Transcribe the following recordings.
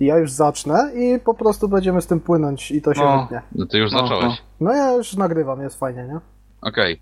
Ja już zacznę i po prostu będziemy z tym płynąć i to się No, wytnie. no ty już No, zacząłeś. No ja już nagrywam, jest fajnie, nie? Okej.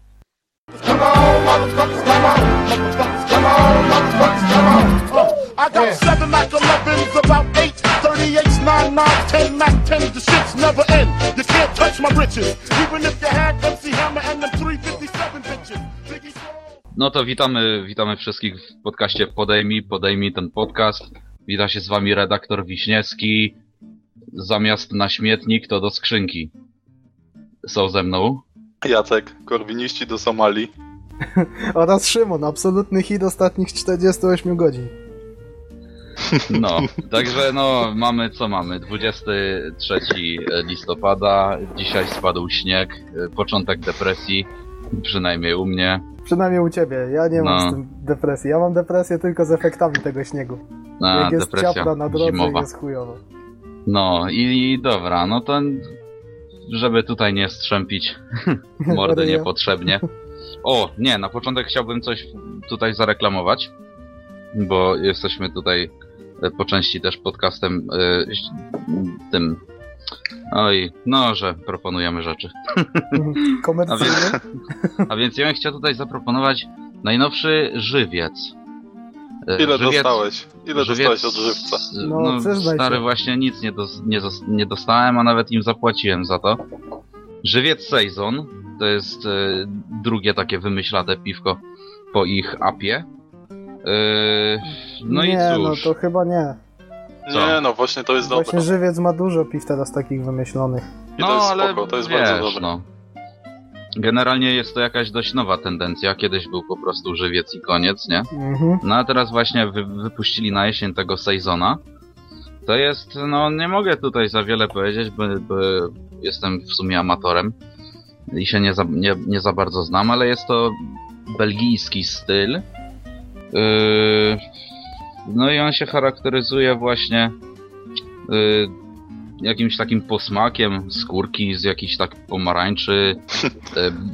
I got seven Mac 11s, about eight 38s, nine nines, ten Mac 10s. The shit's never end. You can't touch my riches, even if you had MC Hammer and them 357 bitches. Biggie Smalls. No to witamy, witamy wszystkich w podcaście Podejmij, Podejmij ten podcast. Wita się z wami redaktor Wiśniewski. Zamiast na śmietnik to do skrzynki. Są ze mną. Jacek, korwiniści do Somalii. Oraz Szymon, absolutny hit ostatnich 48 godzin. No, także no, mamy co mamy? 23 listopada, dzisiaj spadł śnieg, początek depresji, przynajmniej u mnie. Przynajmniej u ciebie, ja nie mam No. z tym depresji. Ja mam depresję tylko z efektami tego śniegu. A, Jak jest depresja ciapla na drodze zimowa. jest chujowo. No i, i dobra, no to żeby tutaj nie strzępić mordę Ryja. niepotrzebnie. O, nie, na początek chciałbym coś tutaj zareklamować, bo jesteśmy tutaj e, po części też podcastem ś- tym. Oj, no, że proponujemy rzeczy. Komercyjny? A więc ja bym chciał tutaj zaproponować najnowszy żywiec. E, Ile żywiec- dostałeś? Ile dostałeś od żywca? No, No, stary, się. właśnie nic nie, dos- nie, nie dostałem, a nawet im zapłaciłem za to. Żywiec Sezon to jest e, drugie takie wymyślate piwko po ich apie. E, no nie, i no cóż, to chyba nie. Co? Nie, no właśnie to jest Właśnie dobre. żywiec ma dużo piw teraz takich wymyślonych. I to jest no ale spoko, to jest wiesz, bardzo dobre. no. Generalnie jest to jakaś dość nowa tendencja. Kiedyś był po prostu żywiec i koniec, nie? Mhm. No a teraz właśnie wy, wypuścili na jesień tego Sezona. To jest, no nie mogę tutaj za wiele powiedzieć, bo, bo jestem w sumie amatorem i się nie za, nie, nie za bardzo znam, ale jest to belgijski styl. Yy, no i on się charakteryzuje właśnie yy, jakimś takim posmakiem skórki z jakichś tak pomarańczy.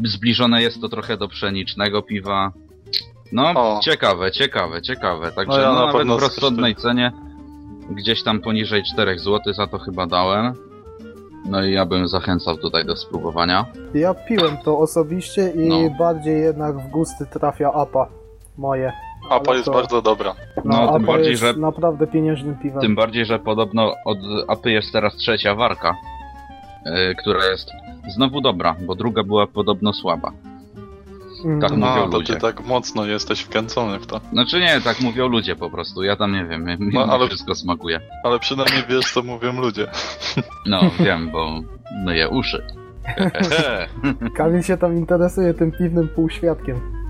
Yy, zbliżone jest to trochę do pszenicznego piwa. No, O. ciekawe, ciekawe, ciekawe. Także No ja no, na nawet pewno w rozsądnej cenie gdzieś tam poniżej 4 zł za to chyba dałem. No i ja bym zachęcał tutaj do spróbowania. Ja piłem to osobiście i No. bardziej jednak w gusty trafia APA. Moje. Apa ale jest to- bardzo dobra. No, APA tym bardziej, jest że naprawdę pieniężnym piwem. Tym bardziej, że podobno od Apy jest teraz trzecia warka, yy, która jest znowu dobra, bo druga była podobno słaba. Tak mówią No, to ludzie. ty tak mocno jesteś wkręcony w to. Znaczy nie, tak mówią ludzie po prostu, ja tam nie wiem, mi No, ale- wszystko smakuje. Ale przynajmniej wiesz, co mówią ludzie. No, wiem, bo myję uszy. Kamil się tam interesuje tym piwnym półświadkiem.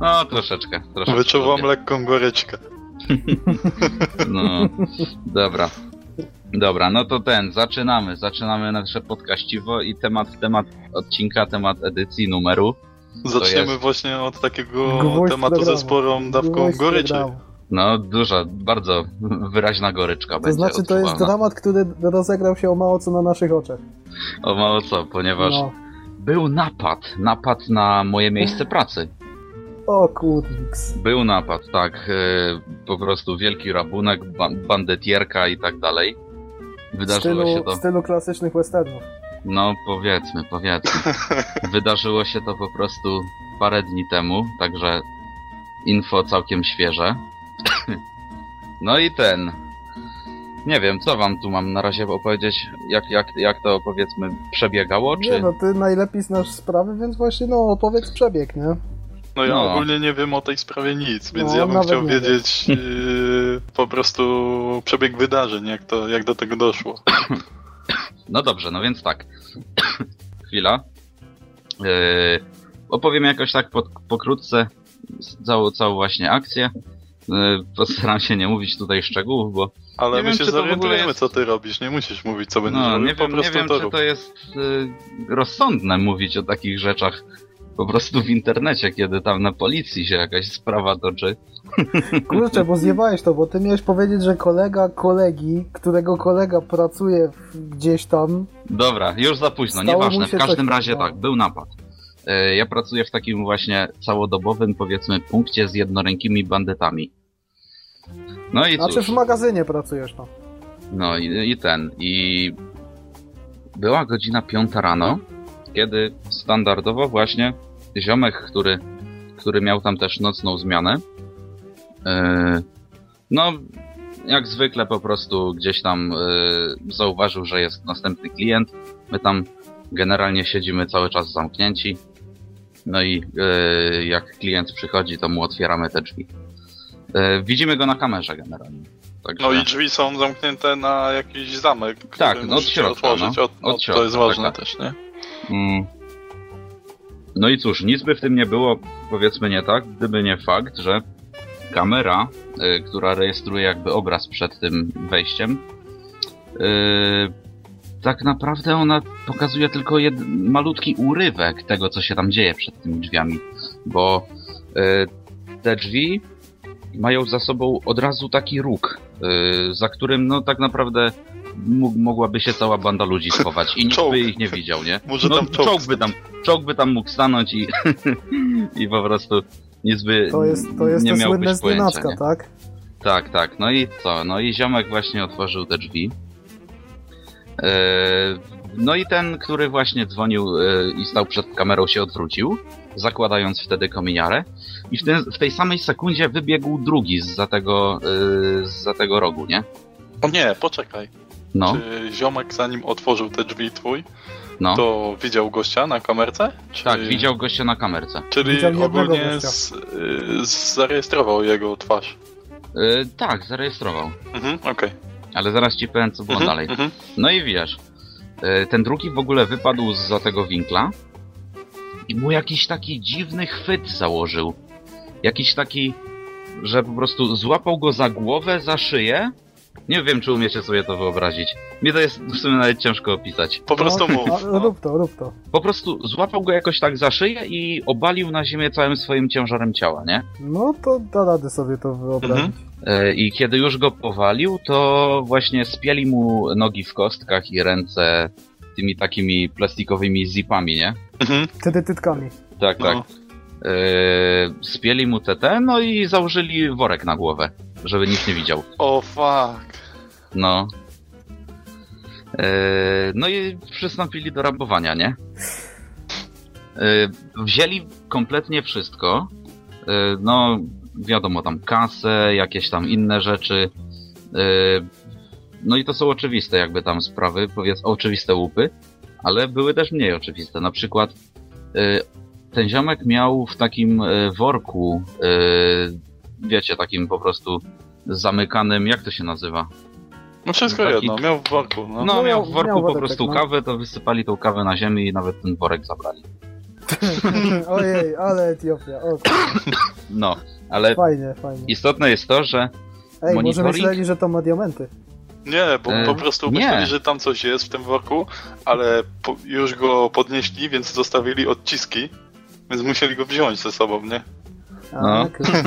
No, troszeczkę, troszeczkę. Wyczuwam lubię. lekką goryczkę. No, dobra. Dobra, no to ten, zaczynamy, zaczynamy nasze podcaściwo i temat, temat odcinka, temat edycji, numeru. Zaczniemy jest- właśnie od takiego Gwóźdź tematu programu. ze sporą dawką Gwóźdź goryczy. programu. No, duża, bardzo wyraźna goryczka To będzie znaczy, to jest dramat, który rozegrał się o mało co na naszych oczach. O mało co, ponieważ No. był napad, napad na moje miejsce pracy. O kurwiks. Był napad, tak, e, po prostu wielki rabunek, ba bandytierka i tak dalej. Wydarzyło się stylu, to, w stylu klasycznych westernów. no powiedzmy, powiedzmy. Wydarzyło się to po prostu parę dni temu, także info całkiem świeże. No i ten. Nie wiem, co wam tu mam na razie opowiedzieć, jak, jak, jak to powiedzmy przebiegało, Nie czy... no, ty najlepiej znasz sprawy, więc właśnie no opowiedz przebieg, nie? No ja No. ogólnie nie wiem o tej sprawie nic, więc No, ja bym chciał nie wiedzieć yy, po prostu przebieg wydarzeń, jak to, jak do tego doszło. No dobrze, no więc tak. Chwila. Yy, opowiem jakoś tak pod, pokrótce całą, całą właśnie akcję. Yy, postaram się nie mówić tutaj szczegółów, bo Ale Nie my wiem, się zorientujemy, jest- co ty robisz, nie musisz mówić, co będziesz no, robił, nie po wiem, nie prostu wiem to czy rób. to jest yy, rozsądne mówić o takich rzeczach po prostu w internecie, kiedy tam na policji się jakaś sprawa toczy. Kurczę, bo zjebałeś to, bo ty miałeś powiedzieć, że kolega kolegi, którego kolega pracuje gdzieś tam, Dobra, już za późno, nieważne. W każdym coś, razie no. tak, był napad. E, Ja pracuję w takim właśnie całodobowym, powiedzmy, punkcie z jednorękimi bandytami. No i znaczy cóż, w magazynie pracujesz, no. No i, i ten, i była godzina piąta rano, kiedy standardowo właśnie ziomek, który, który miał tam też nocną zmianę, yy, no jak zwykle po prostu gdzieś tam yy, zauważył, że jest następny klient. My tam generalnie siedzimy cały czas zamknięci. No i yy, jak klient przychodzi, to mu otwieramy te drzwi. Yy, widzimy go na kamerze generalnie. Także... No i drzwi są zamknięte na jakiś zamek, Tak, no od środka, otworzyć. no. Od, Od no, środka, to jest ważne tak, też, nie? Mm. No i cóż, nic by w tym nie było, powiedzmy nie tak, gdyby nie fakt, że kamera, y, która rejestruje jakby obraz przed tym wejściem, y, tak naprawdę ona pokazuje tylko jed, malutki urywek tego, co się tam dzieje przed tymi drzwiami, bo y, te drzwi mają za sobą od razu taki róg, za którym no tak naprawdę mógł, mogłaby się cała banda ludzi schować i nikt by ich nie widział, nie? Może no, tam czołg czołg by tam, czołg by tam mógł stanąć i, i po prostu nic by To jest, to jest nie miał być pojęcia, nie? tak? Tak, tak. No i co? No i ziomek właśnie otworzył te drzwi. Eee, No i ten, który właśnie dzwonił e, i stał przed kamerą, się odwrócił, zakładając wtedy kominiarę. I w, ten, w tej samej sekundzie wybiegł drugi z tego, e, za tego rogu, nie? O nie, poczekaj. No, Czy ziomek zanim otworzył te drzwi twój, no. to widział gościa na kamerce? Czy... Tak, widział gościa na kamerce. Czyli ogólnie gościa. z, y, zarejestrował jego twarz. E, Tak, zarejestrował. Mhm, okej. Ale zaraz ci powiem, co było Mhm, dalej. mhm. No i wiesz, e, ten drugi w ogóle wypadł za tego winkla i mu jakiś taki dziwny chwyt założył. Jakiś taki, że po prostu złapał go za głowę, za szyję. Nie wiem, czy umiecie sobie to wyobrazić. Mnie to jest w sumie nawet ciężko opisać. Po prostu no, mów. No. Rób to, rób to. Po prostu złapał go jakoś tak za szyję i obalił na ziemię całym swoim ciężarem ciała, nie? No to da rady sobie to wyobrazić. Mhm. E, I kiedy już go powalił, to właśnie spieli mu nogi w kostkach i ręce tymi takimi plastikowymi zipami, nie? Mhm. Wtedy tytkami. Tak, tak. No. E, spieli mu TT, no i założyli worek na głowę, żeby nikt nie widział. O fuck. No. E, no i przystąpili do rabowania, nie? E, wzięli kompletnie wszystko. E, no, wiadomo, tam kasę, jakieś tam inne rzeczy. No i to są oczywiste jakby tam sprawy, powiedz, oczywiste łupy, ale były też mniej oczywiste. Na przykład ten ziomek miał w takim worku, wiecie, takim po prostu zamykanym, jak to się nazywa? No wszystko Taki- jedno, miał w worku. No. No, No, miał w worku miał po prostu no. kawę, to wysypali tą kawę na ziemię i nawet ten worek zabrali. Ojej, ale Etiopia. O, No, ale fajnie, fajnie. istotne jest to, że Ej, może monitoring- myśleli, że to ma diamenty. Nie, bo E, po prostu nie. myśleli, że tam coś jest w tym worku, ale po, już go podnieśli, więc zostawili odciski, więc musieli go wziąć ze sobą, nie? A, No. kurde.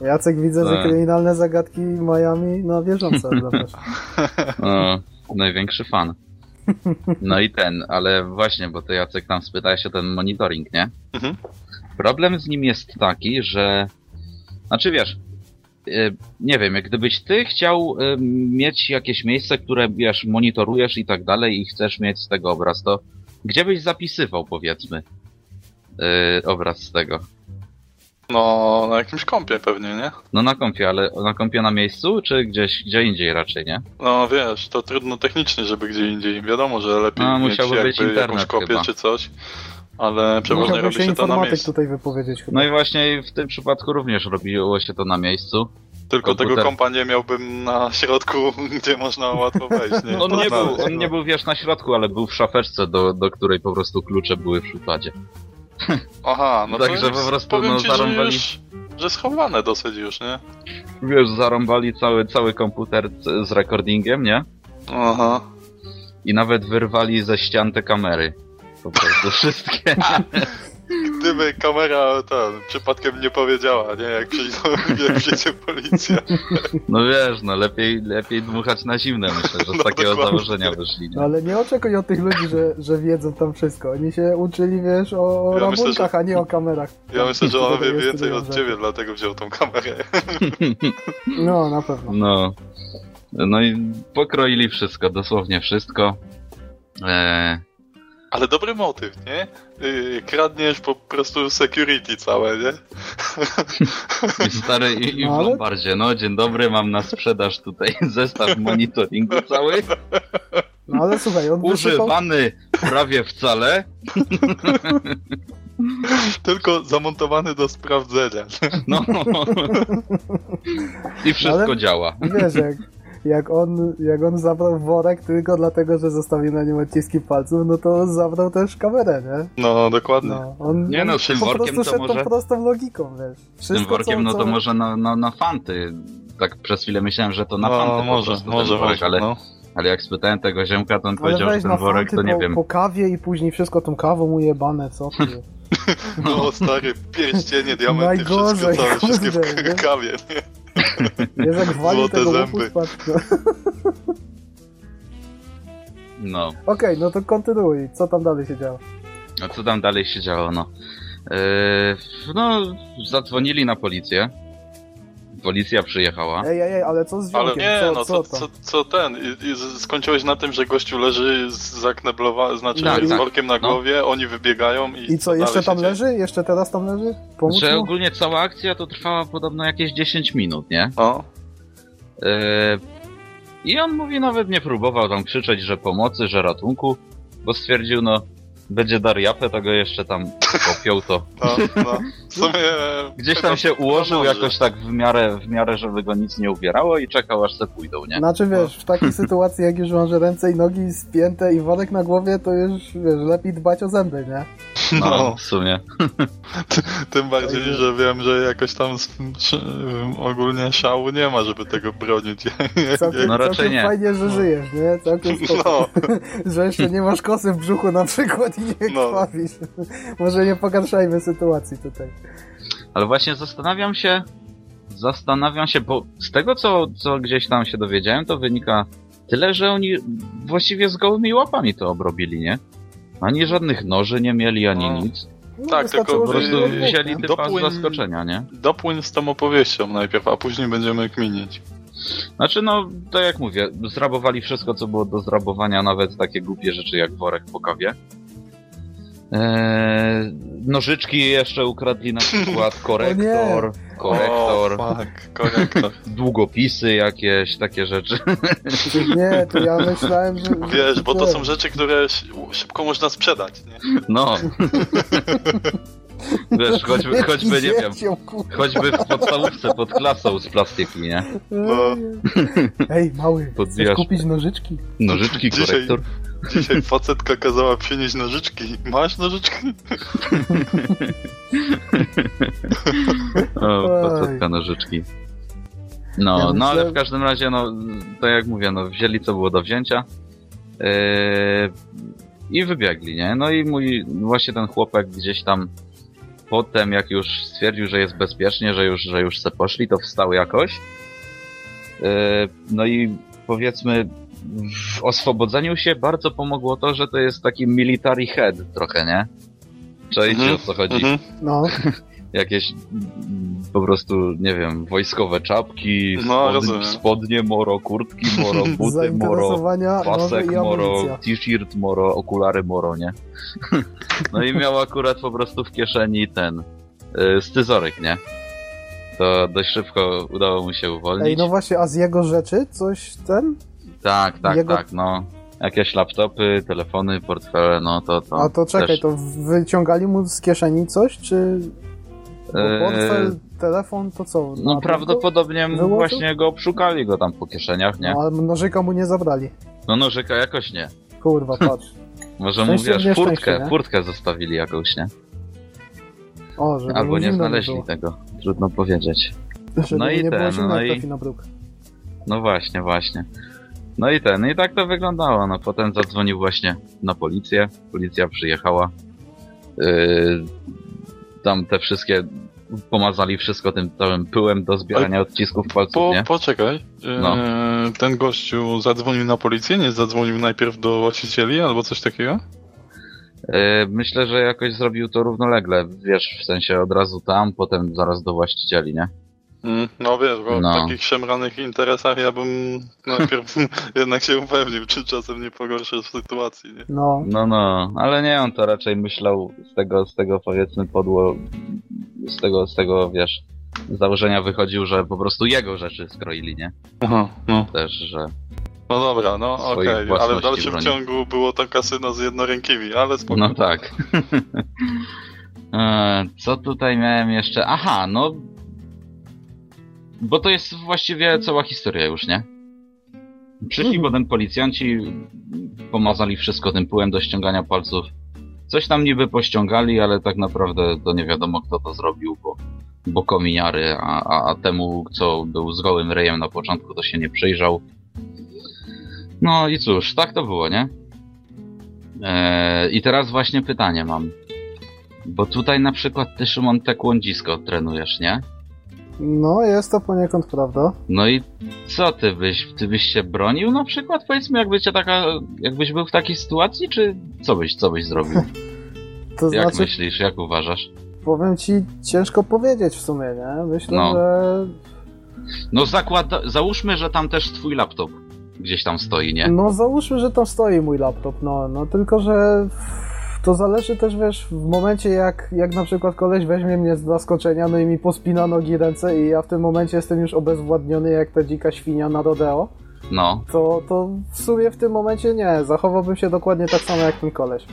Jacek widzę, że Tak. kryminalne zagadki Miami na bieżąco no, największy fan. No i ten, ale właśnie, bo ty Jacek tam spytałeś o ten monitoring, nie? Mhm. Problem z nim jest taki, że... Znaczy wiesz, y, nie wiem, gdybyś ty chciał y, mieć jakieś miejsce, które wiesz, monitorujesz i tak dalej i chcesz mieć z tego obraz, to gdzie byś zapisywał, powiedzmy, y, obraz z tego? No, na jakimś kompie pewnie, nie? No na kompie, ale na kompie na miejscu, czy gdzieś, gdzie indziej raczej, nie? No wiesz, to trudno technicznie, żeby gdzie indziej. Wiadomo, że lepiej No, mieć jakby być jakąś kopię chyba. czy coś, ale przeważnie Musiałby robi się się to na miejscu. tutaj wypowiedzieć chyba. No i właśnie w tym przypadku również robiło się to na miejscu. Tylko komputer. tego kompa nie miałbym na środku, gdzie można łatwo wejść, nie? On nie, był, on nie był wiesz na środku, ale był w szafeczce, do, do której po prostu klucze były w szufladzie. Aha, no Także to jest, po prostu, powiem no, ci, że zarąbali- już, że schowane dosyć już, nie? Wiesz, zarąbali cały, cały komputer z recordingiem, nie? Aha. I nawet wyrwali ze ścian te kamery. Po prostu wszystkie. Gdyby kamera ten przypadkiem nie powiedziała, nie? Jak przyjdzie, jak przyjdzie policja. No wiesz, no lepiej, lepiej dmuchać na zimne, myślę, że z No, takiego dokładnie. założenia wyszli. Nie? Ale nie oczekuj od tych ludzi, że, że wiedzą tam wszystko. Oni się uczyli, wiesz, o Ja myślę, rabunkach, że- a nie o kamerach. Ja myślę, że on wie więcej od ciebie, dlatego wziął tą kamerę. No, na pewno. No. No i pokroili wszystko, dosłownie wszystko. Eee, Ale dobry motyw, nie? Yy, kradniesz po prostu security całe, nie? i stary i, i No w ale- Lombardzie, no dzień dobry, mam na sprzedaż tutaj zestaw monitoringu cały, No ale słuchaj, on wysypał... używany prawie wcale, Tylko zamontowany do sprawdzenia. no. I wszystko Ale- działa. Wiesz, jak, jak, on, jak on zabrał worek tylko dlatego, że zostawił na nim odciski palców, no to zabrał też kamerę, nie? No, dokładnie. No, on, Nie no, z tym po workiem prostu to szedł może- tą prostą logiką, wiesz. Z tym Wszystko, workiem, co, no co... to może na, na, na fanty. Tak przez chwilę myślałem, że to na fanty no, po może, może, ten worek, może, ale, no. ale jak spytałem tego ziemka, to on Ale powiedział, że ten na worek fanty to nie po, wiem. po kawie i później wszystko tą kawą ujebane, co ty? No, stary, pierścienie, diamenty, wszystko, Najgorzej, całe, wszystkie w kawie, nie? Wiesz, jak walił tego łupu spadł. No. No. Okej, no to kontynuuj. Co tam dalej się działo? A co tam dalej się działo, no? Eee, no, zadzwonili na policję. Policja przyjechała. Ej, ej, ej, ale co z Ale Wionkiem? nie, co, no co co, to? co, co ten? I, i z- skończyłeś na tym, że gościu leży zakneblowany, znaczy Tak, z tak. workiem na No. głowie, oni wybiegają i I co, jeszcze tam się dzieje? leży? Jeszcze teraz tam leży? Pomóc Że mu? ogólnie cała akcja to trwała podobno jakieś 10 minut, nie? O, Eee, I on mówi, nawet nie próbował tam krzyczeć, że pomocy, że ratunku, bo stwierdził, no, będzie dar japę, to go jeszcze tam popiął to. no, no. W sumie... Gdzieś tam się ułożył jakoś tak w miarę, w miarę, żeby go nic nie ubierało i czekał aż se pójdą, nie? Znaczy wiesz, w takiej sytuacji jak już masz ręce i nogi spięte i worek na głowie, to już wiesz, lepiej dbać o zęby, nie? No, No, w sumie. tym bardziej, że wiem, że jakoś tam ogólnie szału nie ma, żeby tego bronić. Całkiem, No raczej nie. fajnie, że żyjesz, nie? Całkiem spoko. No, Że jeszcze nie masz kosy w brzuchu na przykład nie No. Może nie pogarszajmy sytuacji tutaj. Ale właśnie zastanawiam się, zastanawiam się, bo z tego, co, co gdzieś tam się dowiedziałem, to wynika tyle, że oni właściwie z gołymi łapami to obrobili, nie? Ani żadnych noży nie mieli, ani No. nic. No, Tak, tylko Po prostu wzięli typa z zaskoczenia, nie? dopłyń z tą opowieścią najpierw, a później będziemy kminić. Znaczy, no, tak jak mówię, zrabowali wszystko, co było do zrabowania, nawet takie głupie rzeczy jak worek po kawie. Eee, nożyczki jeszcze ukradli na przykład, korektor, korektor, O, fuck, korektor. długopisy jakieś, takie rzeczy. Nie, to ja myślałem, że... Wiesz, bo to są rzeczy, które sz- szybko można sprzedać, nie? No. Wiesz, choćby, choćby nie wiem, choćby w podstawówce pod klasą z plastiki, nie? No. Ej, mały, chcesz Podbijasz kupić nożyczki? nożyczki, Dzisiaj- korektor. Dzisiaj facetka kazała przynieść nożyczki. Masz nożyczki? O, facetka nożyczki. No, Ja no ale w każdym razie, no, tak jak mówię, no, wzięli co było do wzięcia yy, i wybiegli, nie? No i mój, właśnie ten chłopak gdzieś tam potem, jak już stwierdził, że jest bezpiecznie, że już, że już se poszli, to wstał jakoś. Yy, no i powiedzmy, w oswobodzeniu się bardzo pomogło to, że to jest taki military head trochę, nie? Czajcie Mhm, o co chodzi Mhm. No, jakieś mm, po prostu, nie wiem, wojskowe czapki, No, spod, rozumiem. spodnie moro, kurtki moro, buty moro, pasek moro, t-shirt moro, okulary moro, nie? No i miał akurat po prostu w kieszeni ten y, scyzoryk, nie? To dość szybko udało mu się uwolnić. Ej, no właśnie, a z jego rzeczy coś ten? tak, tak, jego- tak, no. Jakieś laptopy, telefony, portfele, no to to A to czekaj, też, to wyciągali mu z kieszeni coś, czy... Bo portfel, telefon, to co? No prawdopodobnie Wyłożył? właśnie go obszukali go tam po kieszeniach, nie? No, ale nożyka mu nie zabrali. No nożyka jakoś nie. Kurwa, patrz. Może mu wiesz, furtkę, furtkę zostawili jakąś, nie? O, żeby Albo nie zimno znaleźli tego. Trudno powiedzieć. Żeby No i ten, no i- trafi na bruk. No właśnie, właśnie. No i ten, i tak to wyglądało. No potem zadzwonił właśnie na policję. Policja przyjechała. Yy, tam te wszystkie pomazali wszystko tym całym pyłem do zbierania odcisków palców, Po, nie? poczekaj. No. Eee, ten gościu zadzwonił na policję, nie zadzwonił najpierw do właścicieli albo coś takiego? Yy, myślę, że jakoś zrobił to równolegle. Wiesz, w sensie od razu tam, potem zaraz do właścicieli, nie? Mm, no wiesz, bo No. w takich szemranych interesach ja bym najpierw jednak się upewnił, czy czasem nie pogorszysz sytuacji, nie? No, No, no, ale nie, on to raczej myślał z tego, z tego powiedzmy podło, z tego, z tego, wiesz, z założenia wychodził, że po prostu jego rzeczy skroili, nie? Aha, no. Też, że No dobra, no okej, ale w dalszym broni. ciągu było to kasyno z jednorękimi, ale spoko. No tak. E, Co tutaj miałem jeszcze? Aha, no. Bo to jest właściwie cała historia już, nie? Przyszli Mhm. potem policjanci, pomazali wszystko tym pyłem do ściągania palców. Coś tam niby pościągali, ale tak naprawdę to nie wiadomo kto to zrobił, bo, bo kominiary, a, a, a temu, co był z gołym ryjem na początku, to się nie przyjrzał. No i cóż, tak to było, nie? Eee, I teraz właśnie pytanie mam. Bo tutaj na przykład ty, Szymon, te kłądzisko trenujesz, nie? No jest to poniekąd prawda. No i co ty byś, ty byś się bronił na przykład? Powiedzmy, jakby cię taka, jakbyś był w takiej sytuacji, czy co byś, co byś zrobił? To Jak znaczy, myślisz, jak uważasz? powiem ci, ciężko powiedzieć w sumie, nie? Myślę, No. że No zakład, załóżmy, że tam też twój laptop gdzieś tam stoi, nie? No załóżmy, że tam stoi mój laptop, no, no tylko, że to zależy też, wiesz, w momencie jak, jak na przykład koleś weźmie mnie z zaskoczenia, no i mi pospina nogi, ręce i ja w tym momencie jestem już obezwładniony jak ta dzika świnia na rodeo, No, to, to w sumie w tym momencie nie, zachowałbym się dokładnie tak samo jak ten koleś.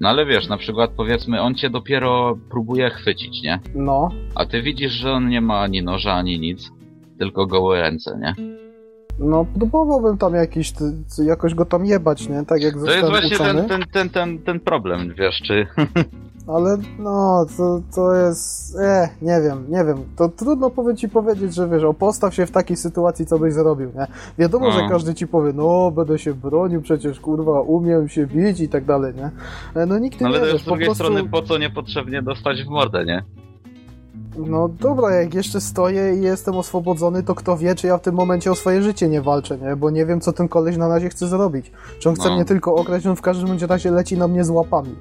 no ale wiesz, na przykład powiedzmy, on cię dopiero próbuje chwycić, nie? No, A ty widzisz, że on nie ma ani noża, ani nic, tylko gołe ręce, nie? No próbowałbym tam jakiś, jakoś go tam jebać, nie, tak jak To jest właśnie ten, ten, ten, ten, ten problem, wiesz, czy... Ale no, to, to jest. E, nie wiem, nie wiem. To trudno powie ci powiedzieć, że wiesz, o postaw się w takiej sytuacji, co byś zrobił, nie? Wiadomo, No. że każdy ci powie, no, będę się bronił, przecież kurwa, umiem się bić i tak dalej, nie? E, No nikt nie ale wie, wiesz, z po drugiej prostu. strony, po co niepotrzebnie dostać w mordę, nie? No dobra, jak jeszcze stoję i jestem oswobodzony, to kto wie, czy ja w tym momencie o swoje życie nie walczę, nie? Bo nie wiem, co ten koleś na razie chce zrobić. Czy on chce No. mnie tylko okraść, on w każdym razie leci na mnie z łapami.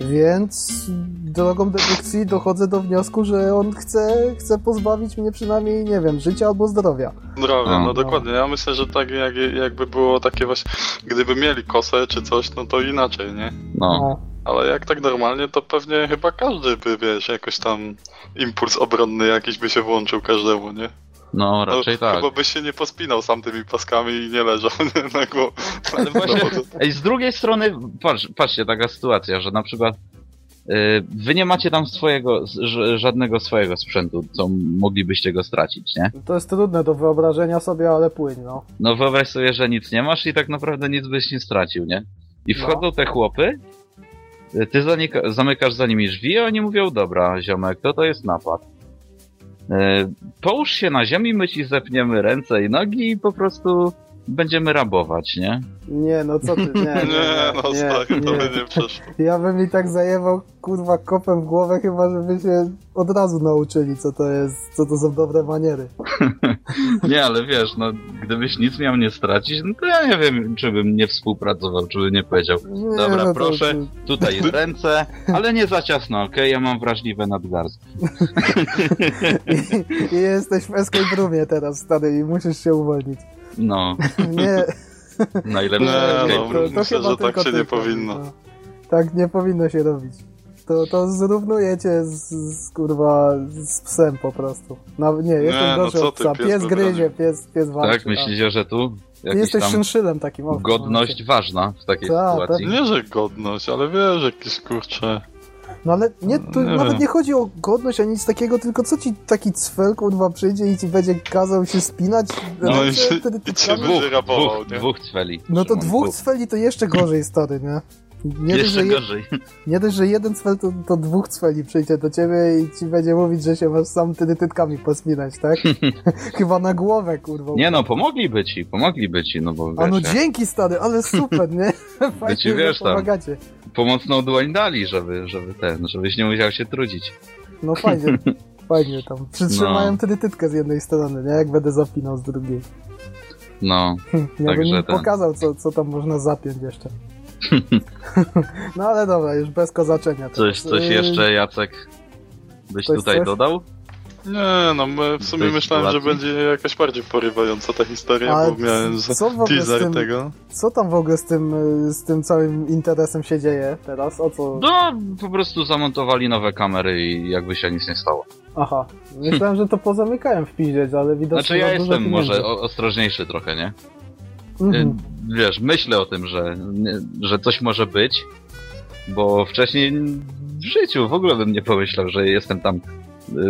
Więc drogą dedukcji dochodzę do wniosku, że on chce, chce pozbawić mnie przynajmniej, nie wiem, życia albo zdrowia. Zdrowie, No. no dokładnie. Ja myślę, że tak jak, jakby było takie właśnie, gdyby mieli kosę czy coś, no to inaczej, nie? No. No. Ale jak tak normalnie, to pewnie chyba każdy by, wiesz, jakoś tam impuls obronny jakiś by się włączył każdemu, nie? No, No, raczej tak. Chyba byś się nie pospinał sam tymi paskami i nie leżał nie, na głowie. Ale właśnie, ej, z drugiej strony, patrz, patrzcie, taka sytuacja, że na przykład yy, wy nie macie tam swojego, żadnego swojego sprzętu, co moglibyście go stracić, nie? To jest trudne do wyobrażenia sobie, ale płyń, no. No wyobraź sobie, że nic nie masz i tak naprawdę nic byś nie stracił, nie? I No. wchodzą te chłopy, y, ty zamykasz za nimi drzwi, a oni mówią, dobra, ziomek, to to jest napad. Yy, połóż się na ziemi, my ci zepniemy ręce i nogi i po prostu będziemy rabować, nie? Nie, no co ty, nie, nie, Nie, no nie, stary, to nie. by nie przeszło. Ja bym mi tak zajebał, kurwa, kopem w głowę, chyba żeby się od razu nauczyli, co to jest, co to są dobre maniery. Nie, ale wiesz, no, gdybyś nic miał nie stracić, no to ja nie wiem, czy bym nie współpracował, czy bym nie powiedział, Nie, Dobra, no to- proszę. tutaj ręce, ale nie za ciasno, okej? Ja mam wrażliwe nadgarstki. I, I jesteś w escape roomie teraz, stary, i musisz się uwolnić. No, Nie, najlepszy Nie, escape no, room. myślę, chyba że tak się nie powinno. no. Tak nie powinno się robić. To, to zrównuje cię z, z kurwa z psem po prostu. No, nie, jestem Nie, no gorszy co od ty, psa. pies Pies gryzie, pies, pies walczy. Tak, myślicie, że tu Ty jakiś jesteś szynszylem takim. o, godność ważna w takiej Tak, sytuacji? Nie, że godność, ale wiesz, jakieś kurcze. No ale nie, tu Nie nawet wiem. nie chodzi o godność ani nic takiego, tylko co ci taki cwel kurwa przyjdzie i ci będzie kazał się spinać? No i się- wtedy ty cię Dwóch, rabował, dwóch, dwóch cweli. No to dwóch cweli to jeszcze gorzej, stary, nie? Nie dość, Jeszcze że, je, gorzej. nie dość, że jeden cwel, to, to dwóch cweli przyjdzie do ciebie i ci będzie mówić, że się masz sam tyny tytkami pospinać, tak? Chyba na głowę, kurwa. Nie no, pomogliby ci, pomogliby ci, no bo A no wiesz, dzięki, stary, ale super, nie? Fajnie, ci, że wiesz, tam. Pomocną dłoń dali, żeby, żeby ten, żebyś nie musiał się trudzić. No fajnie, fajnie tam. Przytrzymają No. wtedy tytkę z jednej strony, nie? Jak będę zapinał z drugiej. No, Ja bym Także im ten. pokazał, co, co tam można zapiąć jeszcze. no ale dobra, już bez kozaczenia. coś, coś jeszcze Jacek byś tutaj coś? dodał? Nie, no my w sumie myślałem, że będzie jakaś bardziej porywająca ta historia, A bo miałem z- co w ogóle z teaser tym- tego. Co tam w ogóle z tym, y, z tym całym interesem się dzieje teraz? O co? No, po prostu zamontowali nowe kamery i jakby się nic nie stało. Aha. Myślałem, że to pozamykałem w piździec, ale widocznie Znaczy ja jestem pieniędzy. może o- ostrożniejszy trochę, nie? Mhm. Y, Wiesz, myślę o tym, że, że coś może być, bo wcześniej w życiu w ogóle bym nie pomyślał, że jestem tam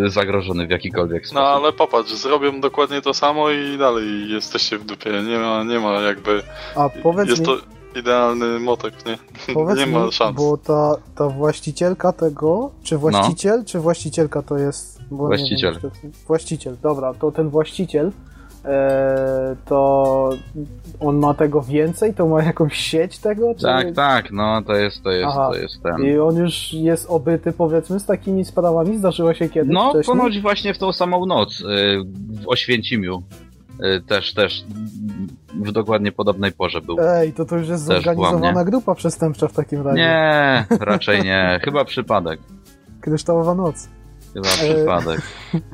zagrożony w jakikolwiek No sposób. ale popatrz, zrobią dokładnie to samo i dalej jesteście w dupie. Nie ma, nie ma jakby. A powiedz Jest mi, to idealny motek, nie? powiedz nie mi ma szans. bo ta, ta właścicielka tego, czy właściciel, czy właścicielka to jest... Właściciel. Wiem, właściciel, dobra, to ten właściciel, to on ma tego więcej? To ma jakąś sieć tego? Czy... Tak, tak, no to jest, to jest, Aha. to jest ten. I on już jest obyty, powiedzmy, z takimi sprawami? Zdarzyło się kiedyś No, wcześniej? ponoć właśnie w tą samą noc y, w Oświęcimiu y, też, też w dokładnie podobnej porze był. Ej, to to już jest Też zorganizowana grupa przestępcza w takim razie. Nie, raczej nie. Chyba przypadek. Kryształowa noc. Chyba przypadek.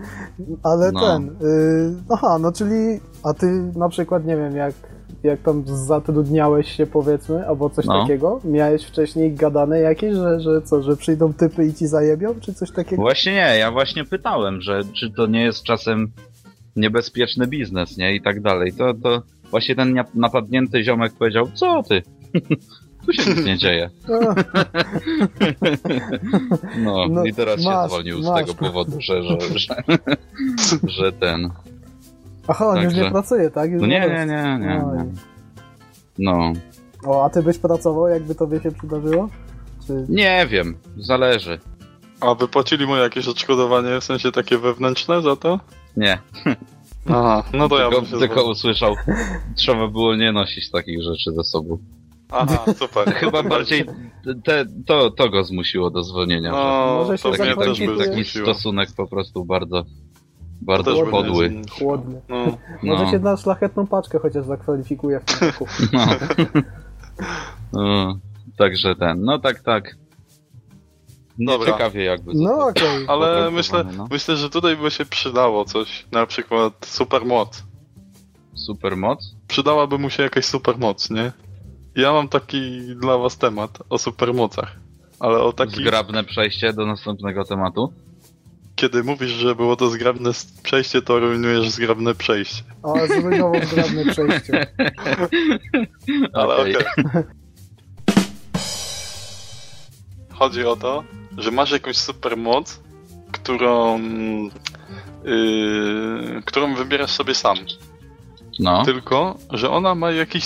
Ale No. ten. Y, aha, no czyli. A ty na przykład, nie wiem, jak, jak tam zatrudniałeś się, powiedzmy, albo coś No. takiego? Miałeś wcześniej gadane jakieś, że, że co, że przyjdą typy i ci zajebią, czy coś takiego? Właśnie nie, ja właśnie pytałem, że czy to nie jest czasem niebezpieczny biznes, nie? I tak dalej. To, to właśnie ten napadnięty ziomek powiedział, co ty? tu się nic nie dzieje. No, No, i teraz się masz, zwolnił z masz. tego powodu, że, że, że, że ten... aha, on już nie pracuje, tak? Już No nie, nie, nie, nie. No, O, a ty byś pracował, jakby tobie się przydarzyło? Czy... nie wiem, zależy. A wypłacili mu jakieś odszkodowanie, w sensie takie wewnętrzne za to? Nie, Aha, no to ja tylko, bym się tylko zwolnił. usłyszał, trzeba było nie nosić takich rzeczy ze sobą. Aha, super. Chyba bardziej te, to, to go zmusiło do zwolnienia. że No, Może się by taki zmusiło. stosunek po prostu bardzo, bardzo by podły. Chłodny. No, Może No, się na szlachetną paczkę chociaż zakwalifikuje w tym roku. no. no. Także ten, no tak, tak. No Dobra. ciekawie jakby. No okej. ale potraktowany, myślę, no. myślę, że tutaj by się przydało coś, na przykład supermoc. Supermoc? Przydałaby mu się jakaś supermoc, nie? Ja mam taki dla was temat o supermocach, ale o taki, Zgrabne przejście do następnego tematu. kiedy mówisz, że było to zgrabne przejście, to rujnujesz zgrabne przejście. O, zrujnował zgrabne przejście. Ale Okej. okej. Chodzi o to, że masz jakąś supermoc, którą, yy, którą wybierasz sobie sam. No. Tylko, że ona ma jakiś.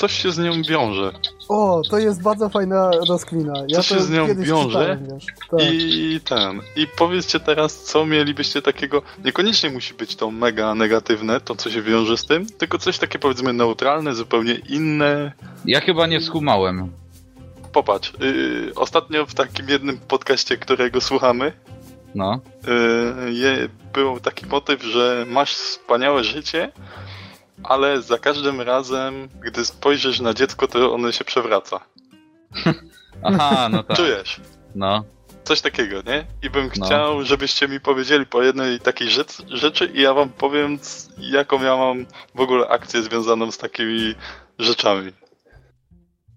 Coś się z nią wiąże. O, to jest bardzo fajna rozkmina. Ja Co się z nią wiąże? Tak. I ten. I powiedzcie teraz, co mielibyście takiego. Niekoniecznie musi być to mega negatywne, to co się wiąże z tym, tylko coś takie powiedzmy neutralne, zupełnie inne. Ja chyba nie skumałem. Popatrz, yy, ostatnio w takim jednym podcaście, którego słuchamy, No. yy, je, był taki motyw, że masz wspaniałe życie, ale za każdym razem, gdy spojrzysz na dziecko, to ono się przewraca. Aha, no tak. Czujesz? No. Coś takiego, nie? I bym No. chciał, żebyście mi powiedzieli po jednej takiej rzecz, rzeczy i ja wam powiem, jaką ja mam w ogóle akcję związaną z takimi rzeczami.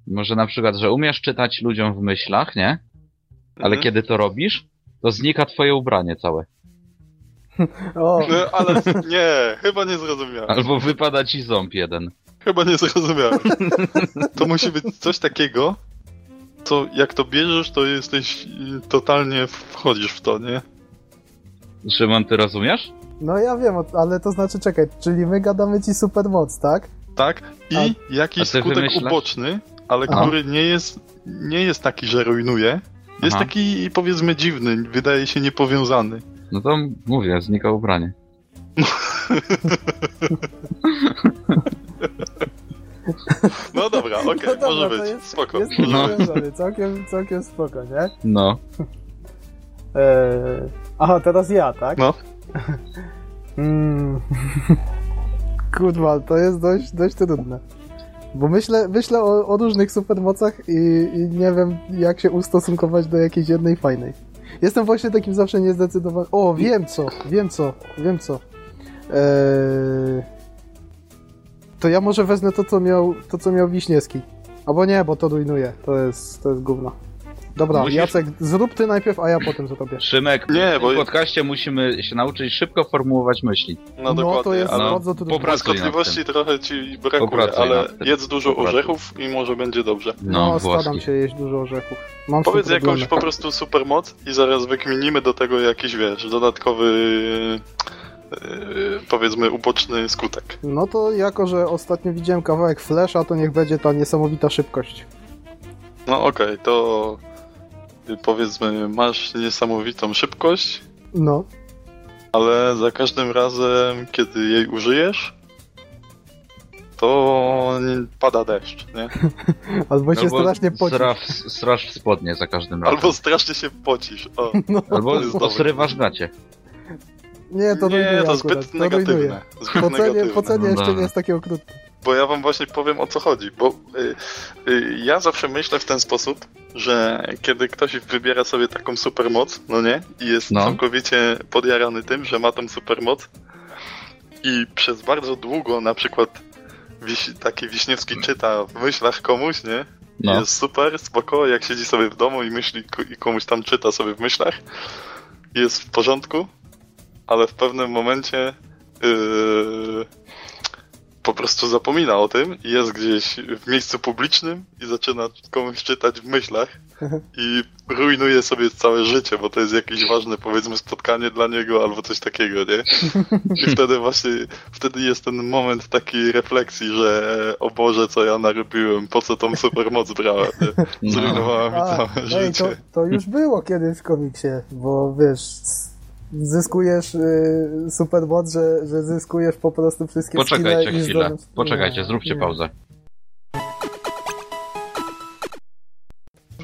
Może na przykład, że umiesz czytać ludziom w myślach, nie? Ale Mhm. kiedy to robisz, to znika twoje ubranie całe. O, No, ale nie, chyba nie zrozumiałem. Albo wypada ci ząb jeden. Chyba nie zrozumiałem. To musi być coś takiego, co jak to bierzesz, to jesteś y, totalnie wchodzisz w to, nie? Szymon, ty rozumiesz? no ja wiem, ale to znaczy, czekaj, czyli my gadamy ci supermoc, tak? Tak? I A- jakiś a skutek wymyślasz? uboczny, ale Aha. który nie jest, nie jest taki, że rujnuje. Jest Aha. taki, powiedzmy, dziwny, wydaje się niepowiązany. No to mówię, znika ubranie. No dobra, okej, No dobra, może być. jest- Spoko. Jest może No. całkiem, całkiem spoko, nie? No. Eee, aha, teraz ja, tak? No. Mm. Kurwa, to jest dość, dość trudne. Bo myślę, myślę o, o różnych supermocach i, i nie wiem, jak się ustosunkować do jakiejś jednej fajnej. Jestem właśnie takim zawsze niezdecydowany. O, wiem co, wiem co, wiem co. Eee... To ja może wezmę to, co miał, to, co miał Wiśniewski. Albo nie, bo to rujnuje. To jest, to jest gówno. Dobra, Musisz- Jacek, zrób ty najpierw, a ja potem zrobię. Szymek, Nie, w bo- tym podcaście musimy się nauczyć szybko formułować myśli. No, No, dokładnie, to jest ale no, bardzo trudne. błyskotliwości trochę ci brakuje, Popracuj ale jedz dużo Popracuj. orzechów i może będzie dobrze. No, No, staram włoski. się jeść dużo orzechów. Mam Powiedz jakąś problemy. po prostu supermoc i zaraz wykminimy do tego jakiś, wiesz, dodatkowy yy, powiedzmy uboczny skutek. No to jako, że ostatnio widziałem kawałek Flasha, to niech będzie ta niesamowita szybkość. No okej, to yy, powiedzmy masz niesamowitą szybkość, No. ale za każdym razem, kiedy jej użyjesz, to pada deszcz, nie? Albo się No strasznie poci. Srasz, srasz w spodnie za każdym razem. Albo strasznie się pocisz. O, Albo jest dobre. zrywasz gacie. Nie, to nie, to akurat. zbyt to negatywne. Zbyt Pocenie, negatywne. pocenie No jeszcze nie jest takie okrutne. Bo ja wam właśnie powiem o co chodzi, bo y, y, ja zawsze myślę w ten sposób, że kiedy ktoś wybiera sobie taką supermoc, no nie, i jest No. całkowicie podjarany tym, że ma tą supermoc i przez bardzo długo na przykład wiś, taki Wiśniewski czyta w myślach komuś, nie? No. Jest super, spoko, jak siedzi sobie w domu i myśli i komuś tam czyta sobie w myślach, jest w porządku, ale w pewnym momencie yy, po prostu zapomina o tym i jest gdzieś w miejscu publicznym i zaczyna komuś czytać w myślach i rujnuje sobie całe życie, bo to jest jakieś ważne, powiedzmy, spotkanie dla niego albo coś takiego, nie? I wtedy właśnie, wtedy jest ten moment takiej refleksji, że o Boże, co ja narobiłem, po co tą supermoc brałem, nie? No. Zrujnowała mi A, całe ej, to, życie. to już było kiedyś w komiksie, bo wiesz, zyskujesz y, supermoc, że, że zyskujesz po prostu wszystkie Poczekajcie skille chwilę. Poczekajcie, zróbcie nie. pauzę.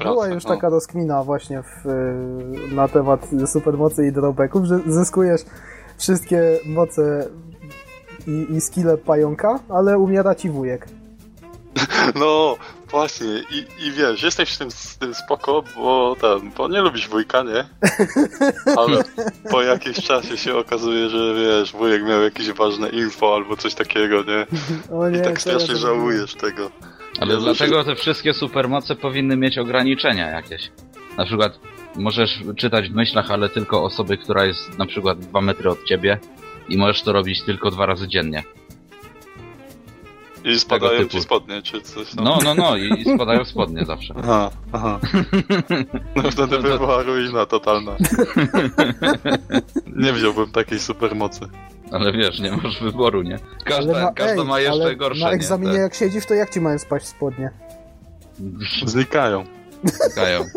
Była już no. taka rozkmina właśnie w, y, na temat supermocy i drawbacków, że zyskujesz wszystkie moce i, i skille pająka, ale umiera ci wujek. No, właśnie, i, i wiesz, jesteś w tym, z tym spoko, bo ten, bo nie lubisz wujka, nie? Ale po jakimś czasie się okazuje, że wiesz, wujek miał jakieś ważne info albo coś takiego, nie? O nie, I tak strasznie żałujesz tego. Ale Ja dlatego te wszystkie supermoce powinny mieć ograniczenia jakieś. Na przykład możesz czytać w myślach, ale tylko osoby, która jest na przykład dwa metry od ciebie i możesz to robić tylko dwa razy dziennie. I spadają ci spodnie, czy coś tam. No, no, no i, i spadają spodnie zawsze. Aha, aha. No wtedy by była ruina totalna. Nie wziąłbym takiej supermocy. Ale wiesz, nie masz wyboru, nie? Każda, na- każda ej, ma jeszcze ale gorsze, Na egzaminie nie? jak siedzisz, to jak ci mają spaść spodnie? Znikają. znikają.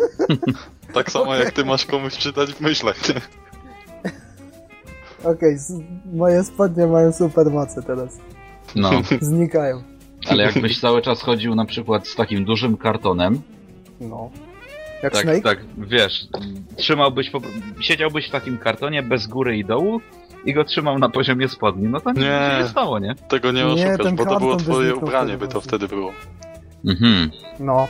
Tak samo jak ty masz komuś czytać w myślach, nie? Okej, z- moje spodnie mają supermoce teraz. No, Znikają. ale jakbyś cały czas chodził na przykład z takim dużym kartonem, No. Jak tak, Snake? tak, wiesz, trzymałbyś, po, siedziałbyś w takim kartonie bez góry i dołu i go trzymał na poziomie spodni, no to nic Nie. się nie stało, nie? Tego nie Nie, oszukasz, bo to było twoje ubranie, by to wtedy było. Mhm. No.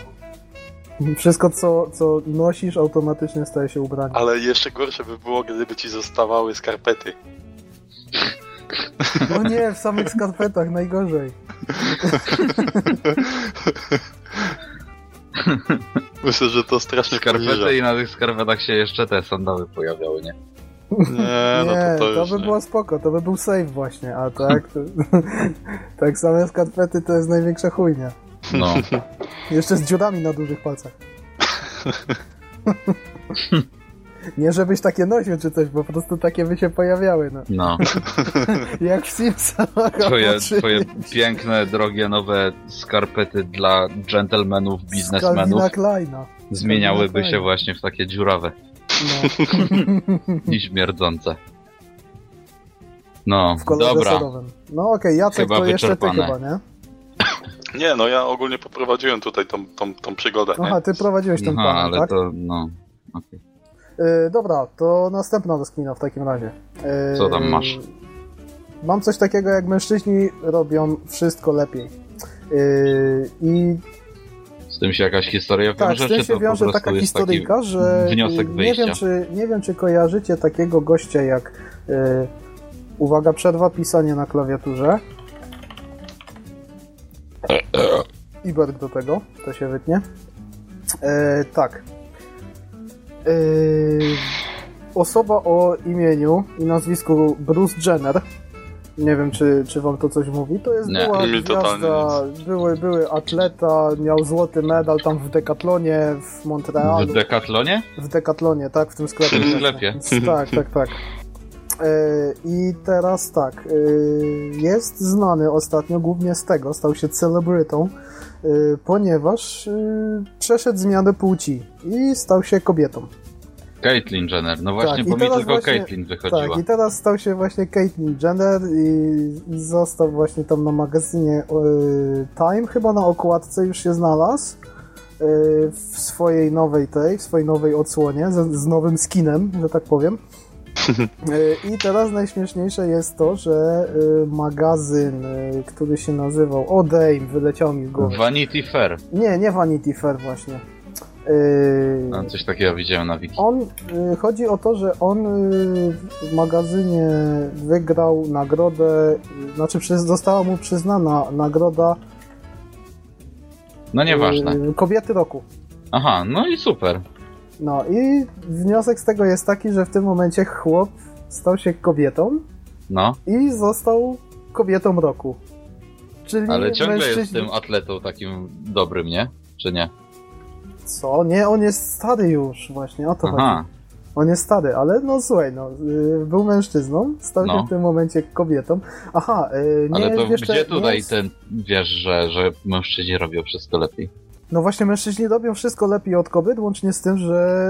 Wszystko, co, co nosisz, automatycznie staje się ubraniem. Ale jeszcze gorsze by było, gdyby ci zostawały skarpety. No nie, w samych skarpetach najgorzej. Myślę, że to strasznie Skarpety poniża. i na tych skarpetach się jeszcze te sandały pojawiały, nie? Nie, no nie, to, to już by nie. było spoko, to by był save właśnie, a tak, to, tak same skarpety to jest największa chujnia. No. Jeszcze z dziurami na dużych palcach. Nie żebyś takie nosił czy coś, po prostu takie by się pojawiały, no. No. Jak w Simpsonach. Twoje, twoje piękne, drogie, nowe skarpety dla dżentelmenów, z biznesmenów Kleina. zmieniałyby Calvina się Kleina. właśnie w takie dziurawe No, i śmierdzące. No, w kolorze dobra. sodowym. No okej, Jacek, Chyba to jeszcze ty chyba, nie? Nie, no ja ogólnie poprowadziłem tutaj tą, tą, tą przygodę, nie? Aha, ty prowadziłeś ten Aha, plan, ale tak? to, no. okej. Y, dobra, to następna rozkmina w takim razie. Y, Co tam masz? Mam coś takiego, jak mężczyźni robią wszystko lepiej. Y, I Z tym się jakaś historia Tak, wiąże, z tym się wiąże taka historyjka, że nie wiem, czy, nie wiem, czy kojarzycie takiego gościa jak y, uwaga, przerwa pisanie na klawiaturze. I berg do tego, to się wytnie. E, tak. E, osoba o imieniu i nazwisku Bruce Jenner. Nie wiem, czy, czy wam to coś mówi. To jest Nie, była gwiazda, były, były atleta, miał złoty medal tam w Decathlonie w Montrealu. W Decathlonie? W Decathlonie, tak, w tym sklepie. W tym sklepie. Tak, tak, tak. E, I teraz tak, e, jest znany ostatnio głównie z tego, stał się celebrytą, ponieważ e, przeszedł zmianę płci i stał się kobietą. Caitlyn Jenner. No właśnie, Tak, bo mi tylko właśnie- Caitlyn wychodziła. Tak, i teraz stał się właśnie Caitlyn Jenner i, i został właśnie tam na magazynie e, Time, chyba na okładce już się znalazł. e, W swojej nowej tej, w swojej nowej odsłonie, z, z nowym skinem, że tak powiem. E, I teraz najśmieszniejsze jest to, że e, magazyn, e, który się nazywał O Dame, wyleciał mi w głowę. Vanity Fair. Nie, nie Vanity Fair właśnie. No, coś takiego widziałem na wiki. on, chodzi o to, że on w magazynie wygrał nagrodę, znaczy została mu przyznana nagroda No nieważne. Kobiety Roku. Aha, no i super. No i wniosek z tego jest taki, że w tym momencie chłop stał się kobietą No, i został kobietą roku. Czyli ale ciągle jest mężczyźni... tym atletą takim dobrym, nie? Czy nie? Co? Nie, on jest stary już właśnie, o to chodzi. Aha, On jest stary, ale no słuchaj, no, y, był mężczyzną, stał się No. w tym momencie kobietą. Aha, y, nie ale to jest jeszcze, gdzie tutaj jest... ten, wiesz, że, że mężczyźni robią wszystko lepiej? No właśnie, mężczyźni robią wszystko lepiej od kobiet, łącznie z tym, że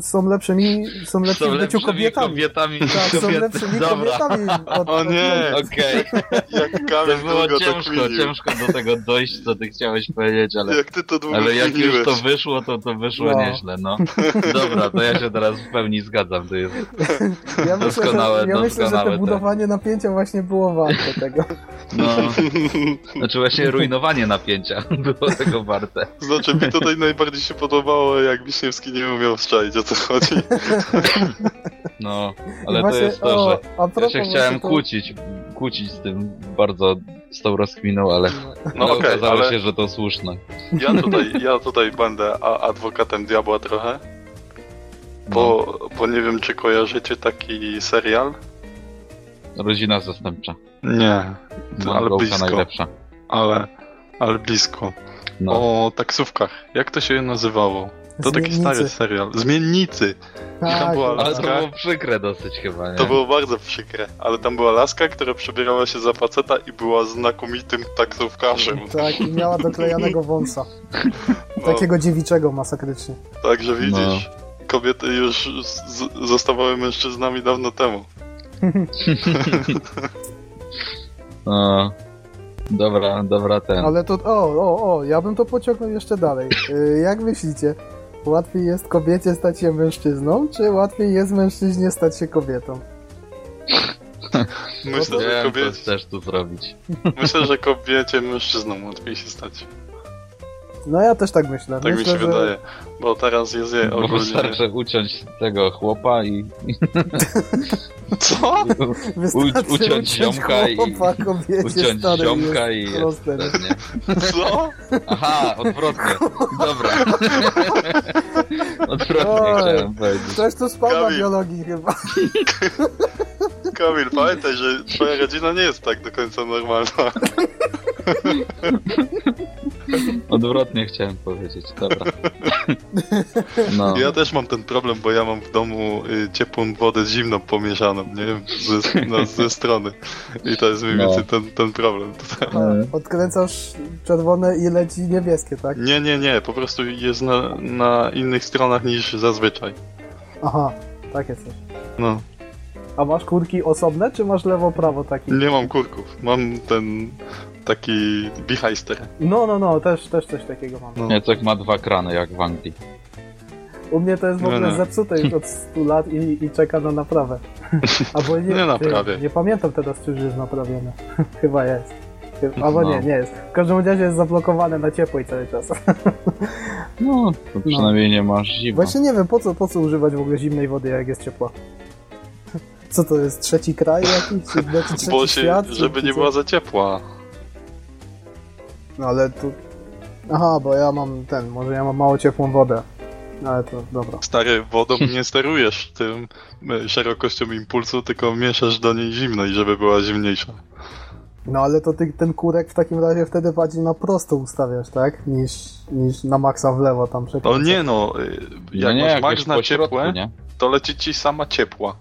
są lepszymi, są lepsi Są w byciu lepszymi kobietami. kobietami. Tak, są kobiety. lepszymi Dobra. kobietami od, O nie! Okej, Jak to było długo to ciężko, ciężko do tego dojść, co ty chciałeś powiedzieć, ale... Jak ty to długo Ale jak już to wyszło, to to wyszło No. nieźle, no. Dobra, to ja się teraz w pełni zgadzam, to jest... Ja myślę, że, Doskonałe, ja myślę, że doskonałe, to tak. budowanie napięcia właśnie było warte tego. No, znaczy właśnie rujnowanie napięcia było tego warte. Znaczy mi tutaj najbardziej się podobało, jak Wiśniewski nie umiał strzelić, o co chodzi. No, ale to właśnie, jest to, o, że a ja się chciałem to- kłócić, kłócić z tym bardzo z tą rozkminą, ale, No ale okej, okazało ale się, że to słuszne. ja tutaj, ja tutaj będę a, adwokatem diabła trochę, No, bo, bo nie wiem, czy kojarzycie taki serial? rodzina zastępcza. Nie, ale Mądrołka blisko. najlepsza. ale, ale blisko. No. O taksówkach. Jak to się nazywało? To taki stary serial. Zmiennicy. Tak, Tam była Ale to było przykre dosyć chyba, nie? To było bardzo przykre, ale tam była laska, która przebierała się za faceta i była znakomitym taksówkarzem. tak, i miała doklejanego wąsa. No, Takiego dziewiczego masakrycznie. Także widzisz, No. kobiety już zostawały mężczyznami dawno temu. No. Dobra, dobra ten. Ale to, o, o, o, ja bym to pociągnął jeszcze dalej. Y, Jak myślicie, łatwiej jest kobiecie stać się mężczyzną, czy łatwiej jest mężczyźnie stać się kobietą? Myślę, że kobiecie, chcesz tu zrobić. myślę, że kobiecie mężczyzną łatwiej się stać. No ja też tak myślę. Tak mi myślę, się wydaje. Bo teraz jest je Bo ogólnie... wystarczy uciąć tego chłopa i Co? U- uciąć ziomka i- uciąć ziomka i? Co? Aha, odwrotnie. Dobra. Odwrotnie Oj. chciałem powiedzieć. Ktoś tu spał na biologii chyba. Kamil, pamiętaj, że twoja rodzina nie jest tak do końca normalna. Odwrotnie chciałem powiedzieć, dobra. No. Ja też mam ten problem, bo ja mam w domu y, ciepłą wodę z zimną pomieszaną, nie? Ze, no, ze strony. I to jest mniej No. więcej ten, ten problem. tutaj. Odkręcasz czerwone i leci niebieskie, tak? Nie, nie, nie, po prostu jest na, na innych stronach niż zazwyczaj. Aha, takie coś. No, A masz kurki osobne, czy masz lewo-prawo taki? nie mam kurków, mam ten taki beheister. No, no, no, też, też coś takiego mam. No. Jacek ma dwa krany jak w Anglii. U mnie to jest w ogóle No, no. zepsute już od 100 lat i, i czeka na naprawę. Albo nie, Nie naprawię. Nie pamiętam teraz, czy już jest naprawione. Chyba jest. Albo nie, No. nie jest. W każdym razie jest zablokowane na ciepłej cały czas. No, to przynajmniej nie masz zimna. Właśnie nie wiem, po co, po co używać w ogóle zimnej wody, jak jest ciepła. Co to jest, trzeci kraj jakiś? Czy znaczy trzeci Bo się, świat? Żeby nie co? była za ciepła. No ale tu... Aha, bo ja mam ten, może ja mam mało ciepłą wodę. Ale to dobra. Stary, wodą nie sterujesz tym e, szerokością impulsu, tylko mieszasz do niej zimno i żeby była zimniejsza. No ale to ty, ten kurek w takim razie wtedy bardziej na prosto ustawiasz, tak? Niż, niż na maksa w lewo tam No przekręcasz. nie no, e, jak no nie, masz max na ciepłe, nie? to leci ci sama ciepła.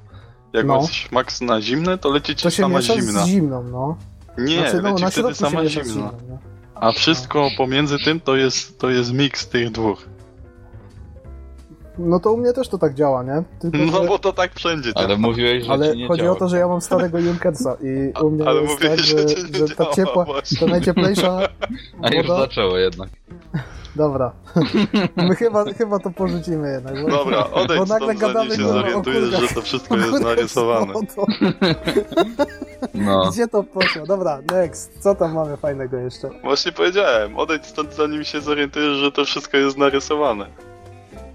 Jak No. masz max na zimne, to leci ci To się sama zimna. z zimną, no. Nie, Znaczy, no, leci na wtedy się sama miesza z zimna. A wszystko pomiędzy tym to jest, to jest miks tych dwóch. No to u mnie też to tak działa, nie? Tylko, No że... bo to tak wszędzie Ale działa. mówiłeś, że Ale ci nie chodzi działa. o to, że ja mam starego Junkersa i u mnie Ale jest mówiłeś, tak, że że, że ta ciepła, właśnie. ta najcieplejsza A już woda... zaczęło jednak. Dobra. My chyba, chyba to porzucimy jednak. Bo, Dobra, bo odejdź nagle stąd, gadamy zanim się kurwa, o zorientujesz, że to wszystko jest narysowane. No. Gdzie to poszło? Dobra, next. Co tam mamy fajnego jeszcze? Właśnie powiedziałem, odejdź stąd zanim się zorientujesz, że to wszystko jest narysowane.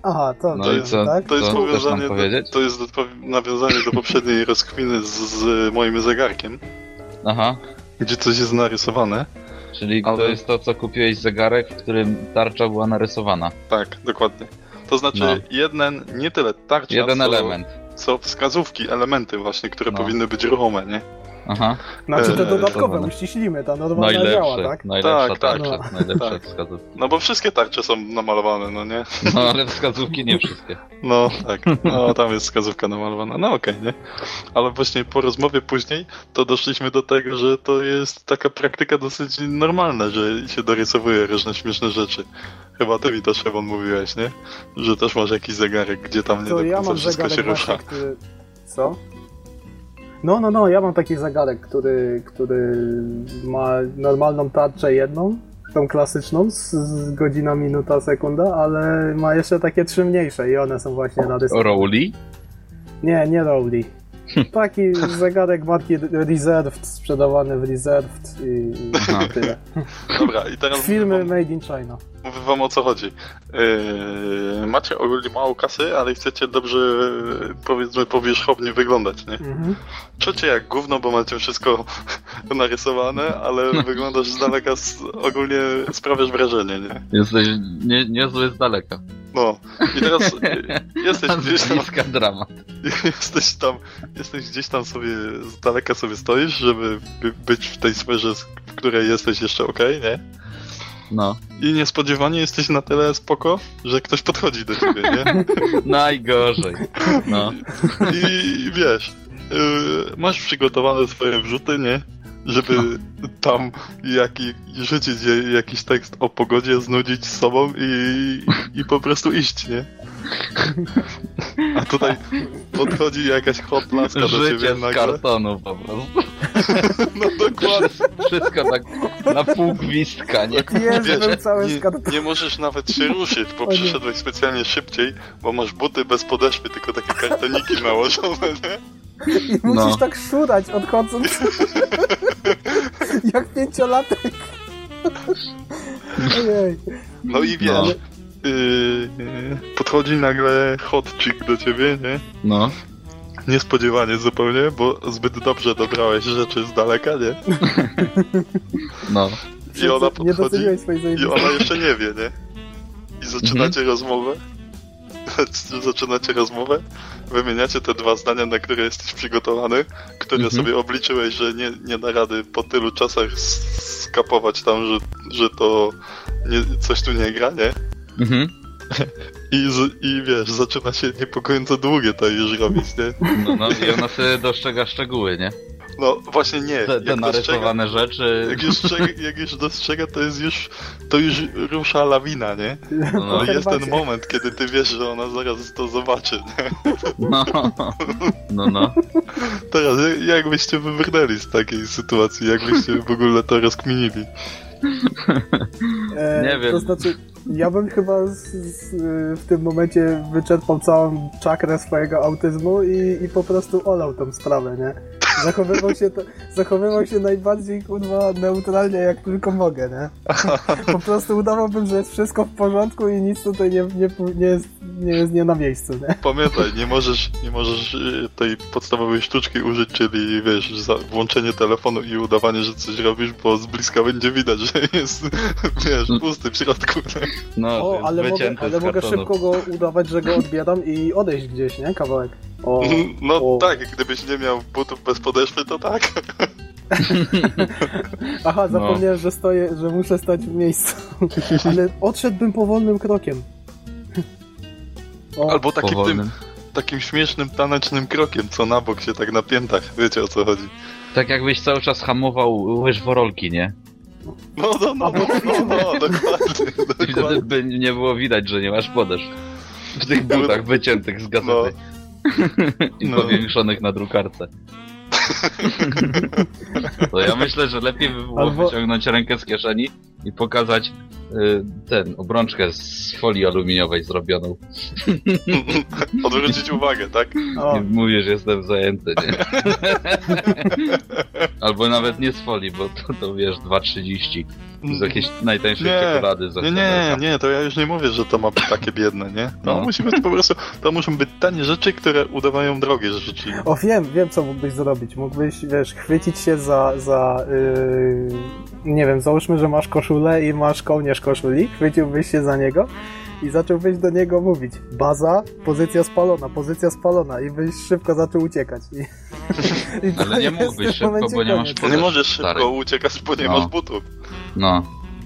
Aha, to, No to i jest, co? tak? To jest Co powiązanie, do, to jest nawiązanie do poprzedniej rozkminy z, z moim zegarkiem, Aha. gdzie coś jest narysowane. Czyli Ale- to jest to, co kupiłeś zegarek, w którym tarcza była narysowana. Tak, dokładnie. To znaczy No. jeden, nie tyle tarcza, Jeden co, element. co wskazówki, elementy właśnie, które No. powinny być ruchome, nie? Aha. Znaczy te Eee, dodatkowe, dobra. uściślimy, ta normalna Najlepsze. działa, tak? Najlepsza Tak, tak. tarcza. No. Najlepsza Tak. wskazówka. No bo wszystkie tarcze są namalowane, no nie? No ale wskazówki nie wszystkie. No tak, no tam jest wskazówka namalowana, no okej, nie? Ale właśnie po rozmowie później to doszliśmy do tego, że to jest taka praktyka dosyć normalna, że się dorysowuje różne śmieszne rzeczy. Chyba ty mi to Szewon mówiłeś, nie? Że też masz jakiś zegarek, gdzie tam nie To do ja końca mam wszystko się zegarek rusza. właśnie, który... Co? No, no, no, ja mam taki zegarek, który, który ma normalną tarczę jedną, tą klasyczną, z, z godzina, minuta, sekunda, ale ma jeszcze takie trzy mniejsze i one są właśnie na dysku. Rowley? Nie, nie Rowley. Taki zegarek marki Reserved, sprzedawany w Reserved i, i tyle. Dobra, i teraz Filmy wam, made in China. mówię wam o co chodzi. Yy, macie ogólnie mało kasy, ale chcecie dobrze, powiedzmy, powierzchownie wyglądać, nie? Mhm. Czucie jak gówno, bo macie wszystko narysowane, ale wyglądasz z daleka, s- ogólnie sprawiasz wrażenie, nie? Jesteś nie, niezły z daleka. No. I teraz y, jesteś gdzieś tam, dramat. jesteś tam, jesteś gdzieś tam sobie, z daleka sobie stoisz, żeby by- być w tej sferze, w której jesteś jeszcze okej, nie? No. I niespodziewanie jesteś na tyle spoko, że ktoś podchodzi do ciebie, nie? Najgorzej. No. I wiesz, yy, masz przygotowane swoje wrzuty, nie? Żeby tam jaki, rzucić jakiś tekst o pogodzie, znudzić z sobą i, i po prostu iść, nie? A tutaj podchodzi jakaś hot laska do ciebie Życie z nagle. kartonu po prostu. No dokładnie. Wszystko tak na pół gwizdka, nie? Jest, Wiesz, cały nie, nie możesz nawet się ruszyć, bo przyszedłeś specjalnie szybciej, bo masz buty bez podeszwy, tylko takie kartoniki nałożone, nie? I musisz No. tak szurać odchodząc. Jak pięciolatek. Ojej. No i wiesz, No. yy, podchodzi nagle hot chick do ciebie, nie? No. Niespodziewanie zupełnie, bo zbyt dobrze dobrałeś rzeczy z daleka, nie? No. I ona Nie podchodzi i ona jeszcze nie wie, nie? I zaczynacie rozmowę. Zaczynacie rozmowę, wymieniacie te dwa zdania, na które jesteś przygotowany, które Mhm. sobie obliczyłeś, że nie, nie da rady po tylu czasach skapować tam, że, że to nie, coś tu nie gra, nie? Mhm. I, I wiesz, zaczyna się niepokojąco długie to już robić, nie? No, no. I ona sobie dostrzega szczegóły, nie? No właśnie nie. Te, te dostrzega, narysowane rzeczy. jak, już, jak już dostrzega, to jest już, to już rusza lawina, nie? No, No jest ten moment, kiedy ty wiesz, że ona zaraz to zobaczy. Nie? no. No, no. Teraz, jak- jak byście wybrnęli z takiej sytuacji? Jak byście w ogóle to rozkminili? E, Nie wiem. To znaczy, ja bym chyba z, z, w tym momencie wyczerpał całą czakrę swojego autyzmu i, i po prostu olał tą sprawę, nie? Zachowywał się, to, zachowywał się najbardziej, kurwa, neutralnie jak tylko mogę, nie? Po prostu udawałbym, że jest wszystko w porządku i nic tutaj nie, nie, nie, jest, nie jest nie na miejscu, nie? Pamiętaj, nie możesz, nie możesz y, tej podstawowej sztuczki użyć, czyli wiesz, włączenie telefonu i udawanie, że coś robisz, bo z bliska będzie widać, że jest, wiesz, pusty w środku. nie? No, O, ale mogę, ale mogę szybko go udawać, że go odbieram i odejść gdzieś, nie? Kawałek. O, No o. tak, gdybyś nie miał butów bez podeszwy, to tak. Aha, No. zapomniałem, że stoję, że muszę stać w miejscu. Ale odszedłbym powolnym krokiem. O, Albo takim Powolnym. tym, takim śmiesznym, tanecznym krokiem, co na bok się tak na piętach, wiecie o co chodzi. Tak jakbyś cały czas hamował łyż worolki, nie? No, no, no, no, no, no dokładnie, I wtedy dokładnie. by nie było widać, że nie masz podeszw. W tych butach wyciętych z gazety. I No. powiększonych na drukarce. To ja myślę, że lepiej by było Albo- wyciągnąć rękę z kieszeni i pokazać ten, obrączkę z folii aluminiowej zrobioną. Odwrócić uwagę, tak? o, I mówisz, że jestem zajęty, nie? Albo nawet nie z folii, bo to, to wiesz, 2,30. Z jakiejś najtańszej Nie, czekolady. za Nie, nie, nie, to ja już nie mówię, że to ma być takie biedne, nie? To No. musi być po prostu, to muszą być tanie rzeczy, które udawają drogie rzeczy. o, wiem, wiem co mógłbyś zrobić. Mógłbyś, wiesz, chwycić się za, za yy, nie wiem, załóżmy, że masz koszulę i masz kołnierz koszuli, chwyciłbyś się za niego i zacząłbyś do niego mówić baza, pozycja spalona, pozycja spalona i byś szybko zaczął uciekać. I, i Ale nie mógłbyś szybko, bo nie masz nie możesz stary. szybko uciekać, bo nie No. masz butów. No,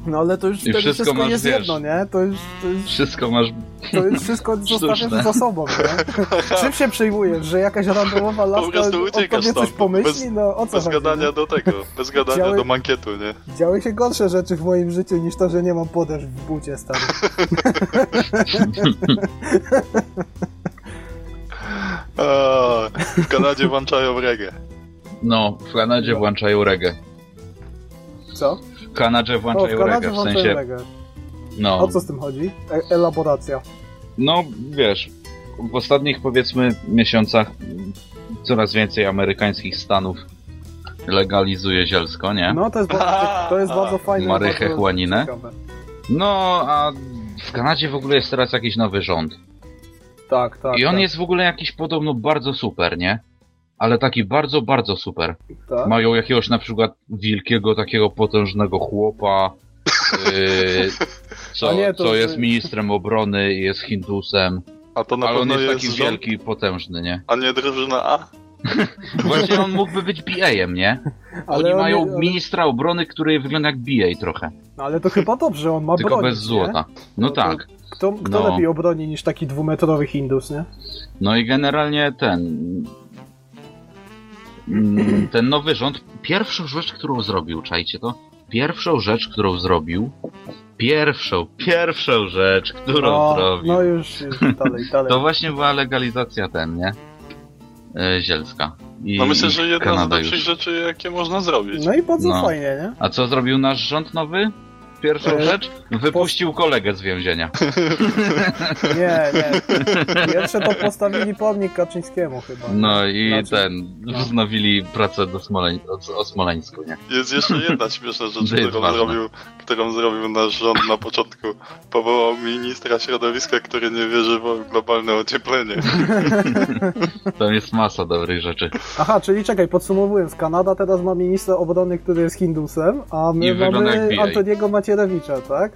No ale to już I wszystko wszystko, masz, jest wiesz, jedno, nie? To już, to już, wszystko masz... to już wszystko zostawiasz za sobą, nie? Czym się przejmujesz, że jakaś randomowa laska prostu o uciekasz tobie coś pomyśli? bez- no o co Bez chodzi, gadania nie? do tego, bez gadania Działy- do mankietu, nie? Działy się gorsze rzeczy w moim życiu niż to, że nie mam podeszw w bucie, stary. W Kanadzie włączają reggae. No, w Kanadzie włączają reggae. Co? W Kanadzie O, w włączają Kanadzie reggae, w włączają sensie... reggae. No, O co z tym chodzi? E elaboracja. no, wiesz, w ostatnich powiedzmy miesiącach coraz więcej amerykańskich stanów legalizuje zielsko, nie? No to jest, bardzo, to jest bardzo fajne. Marychę chłaninę? No, a w Kanadzie w ogóle jest teraz jakiś nowy rząd. Tak, tak. I on tak, jest w ogóle jakiś podobno bardzo super, nie? Ale taki bardzo, bardzo super. Tak? Mają jakiegoś na przykład wielkiego, takiego potężnego chłopa, yy, co, nie, to co jest ministrem obrony i jest Hindusem. A to na Ale on pewno jest jest, taki rząd, wielki i potężny, nie? a nie drużyna A? Właśnie on mógłby być BA-em, nie? Oni on mają nie- ale- ministra obrony, który wygląda jak BA trochę. No, ale to chyba dobrze, on ma Tylko bronić, bez złota. No No to- tak. Nie? Kto, kto No. lepiej obroni niż taki dwumetrowy Hindus, nie? No i generalnie ten. Mm, Ten nowy rząd, pierwszą rzecz, którą zrobił, czajcie to? Pierwszą rzecz, którą zrobił. Pierwszą, pierwszą rzecz, którą no, zrobił. no już, już dalej, dalej. To właśnie była legalizacja ten, nie? E, zielska. I, No myślę, że jedna z lepszych rzeczy, jakie można zrobić. No i bardzo No. fajnie, nie? A co zrobił nasz rząd nowy? Pierwszą E, rzecz? Wypuścił kolegę z więzienia. Nie, nie. Pierwsze to postawili pomnik Kaczyńskiemu chyba. No i Znaczy- ten, no. wznowili pracę do Smoleń, o, Smoleńsku, nie? Jest jeszcze jedna śmieszna rzecz, którą ważne. zrobił, którą zrobił nasz rząd na początku. Powołał ministra środowiska, który nie wierzy w globalne ocieplenie. Tam jest masa dobrych rzeczy. Aha, czyli czekaj, podsumowując, Kanada teraz ma ministra obrony, który jest Hindusem, a my I mamy. Antoniego Macierewicza, tak?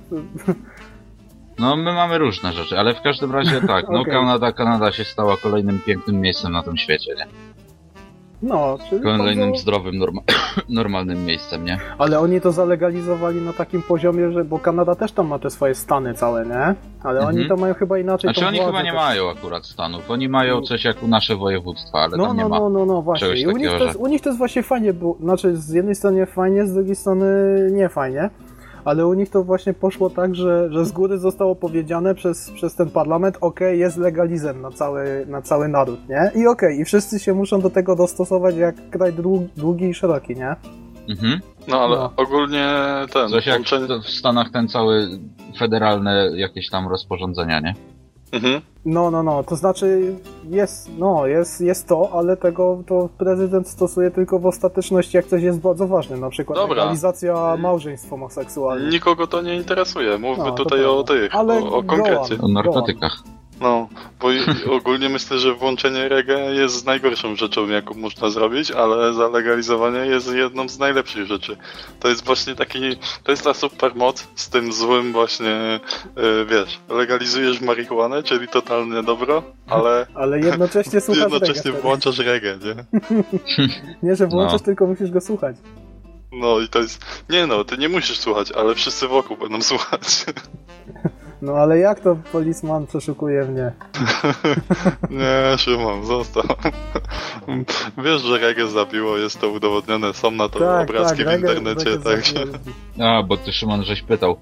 No, my mamy różne rzeczy, ale w każdym razie tak, no Okej. Kanada, Kanada się stała kolejnym pięknym miejscem na tym świecie, nie? No, czyli Kolejnym bardzo... zdrowym, norma normalnym miejscem, nie? Ale oni to zalegalizowali na takim poziomie, że... Bo Kanada też tam ma te swoje stany całe, nie? Ale Mhm. oni to mają chyba inaczej Znaczy oni chyba nie też. mają akurat stanów, oni mają coś jak u nasze województwa, ale No, tam nie no, ma. no, no, no, właśnie. I u nich, takiego, to jest, że- u nich to jest właśnie fajnie, bo znaczy z jednej strony fajnie, z drugiej strony nie fajnie. Ale u nich to właśnie poszło tak, że, że z góry zostało powiedziane przez, przez ten parlament, okej, jest legalizem na cały, na cały naród, nie? I okej, i wszyscy się muszą do tego dostosować jak kraj dłu- długi i szeroki, nie? Mhm. No ale No. ogólnie ten, Coś jak w Stanach ten cały federalne jakieś tam rozporządzenia, nie? Mhm. No, no, no, to znaczy jest, no, jest, jest to, ale tego to prezydent stosuje tylko w ostateczności, jak coś jest bardzo ważne, na przykład Dobra. legalizacja małżeństw homoseksualnych. Nikogo to nie interesuje. Mówmy to tutaj o tych, Ale o, o konkrecie. on. O narkotykach. No, bo ogólnie myślę, że włączenie reggae jest najgorszą rzeczą, jaką można zrobić, ale zalegalizowanie jest jedną z najlepszych rzeczy. To jest właśnie taki, to jest ta super moc z tym złym właśnie, yy, wiesz, legalizujesz marihuanę, czyli totalne dobro, ale Ale jednocześnie słuchasz jednocześnie reggae włączasz reggae, nie? Nie, że włączasz, No. tylko musisz go słuchać. No i to jest, nie no, ty nie musisz słuchać, ale wszyscy wokół będą słuchać. No ale jak to policman przeszukuje mnie? Nie, Szymon, został. Wiesz, że reggae zabiło, jest to udowodnione, są na to tak, obrazki tak, w internecie, także... A, bo ty Szymon żeś pytał,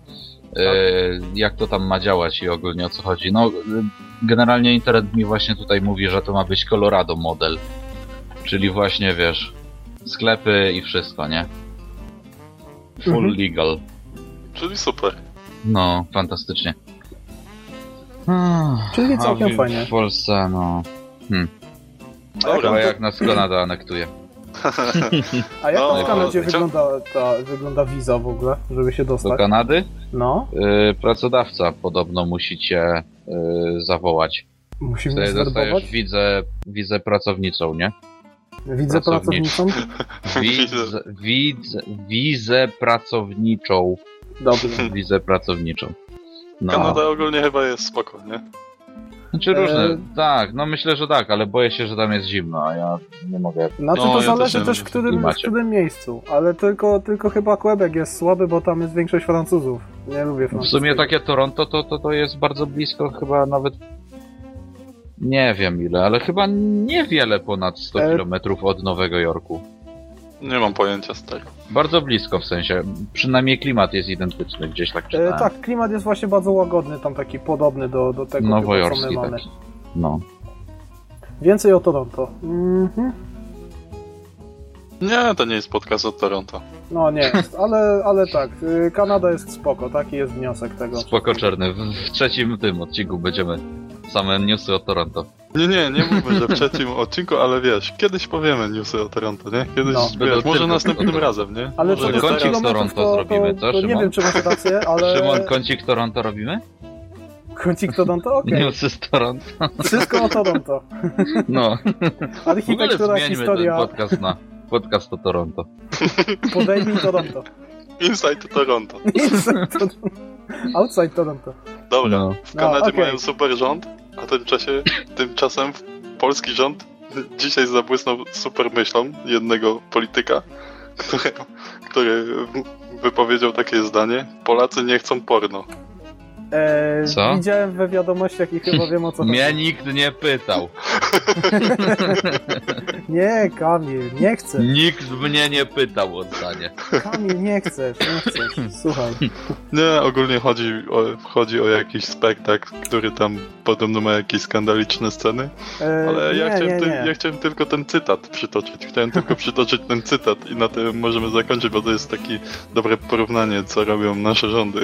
e, jak to tam ma działać i ogólnie o co chodzi. No, generalnie internet mi właśnie tutaj mówi, że to ma być Colorado model. Czyli właśnie, wiesz, sklepy i wszystko, nie? Full Mhm. legal. Czyli super. No, fantastycznie. Ah, Czyli całkiem w, fajnie. W Polsce, no... Dobra, Chyba jak nas Kanada anektuje. A jak No, w Kanadzie cią- wygląda, ta, wygląda wiza w ogóle, żeby się Do dostać? Kanady No, y, pracodawca podobno musi cię y, zawołać. zwerbować. dostajesz wizę, wizę pracownicą, nie? Widzę pracowniczą. wizę, wizę pracowniczą. Dobrze. Wizę pracowniczą. No. Kanada ogólnie chyba jest spoko, nie? Znaczy różne, E, tak, no myślę, że tak, ale boję się, że tam jest zimno, a ja nie mogę. Znaczy No, to ja zależy też też w w którym, w którym miejscu, ale tylko, tylko chyba Quebec jest słaby, bo tam jest większość Francuzów. Nie lubię W Francuzów. sumie takie Toronto to, to, to jest bardzo blisko, chyba nawet. Nie wiem ile, ale chyba niewiele ponad 100 E, km od Nowego Jorku. Nie mam pojęcia z tego. Bardzo blisko w sensie. Przynajmniej klimat jest identyczny, gdzieś tak E, czytałem. tak, klimat jest właśnie bardzo łagodny, tam taki podobny do, do tego, co my mamy. taki. No. Więcej o Toronto. Mhm. Nie, to nie jest podcast od Toronto. No nie jest, ale, ale tak, y, Kanada jest spoko, taki jest wniosek tego. Spoko czerny. W, w trzecim tym odcinku będziemy same newsy o Toronto. Nie, nie, nie mówmy, że w trzecim odcinku, ale wiesz, kiedyś powiemy newsy o Toronto, nie? Kiedyś, No. wiesz, może następnym razem, nie? Ale może co nie kącik teraz. Toronto to, zrobimy, to, co, to nie Szymon? wiem, czy masz rację, ale... Szymon, kącik Toronto robimy? Kącik Toronto? Okej. Newsy z Toronto. Wszystko o Toronto. No. Architektura, zmieńmy historia, ten podcast na podcast o Toronto. podejmij Toronto. Inside Toronto. Inside Toronto. Outside Toronto. Dobra, No. w Kanadzie No, okej. mają super rząd, a tymczasie, tymczasem polski rząd dzisiaj zabłysnął super myślą jednego polityka, który, który wypowiedział takie zdanie Polacy nie chcą porno. E, Co? Widziałem we wiadomościach i chyba wiem o co Mnie chodzi. nikt nie pytał. Nie, Kamil, nie chcę. Nikt mnie nie pytał o zdanie. Kamil, nie chcesz, nie chcesz. Słuchaj. Nie, ogólnie chodzi o, chodzi o jakiś spektakl, który tam podobno ma jakieś skandaliczne sceny, E, ale ja, nie, chciałem nie, ty, nie. ja chciałem tylko ten cytat przytoczyć. Chciałem tylko przytoczyć ten cytat i na tym możemy zakończyć, bo to jest takie dobre porównanie, co robią nasze rządy.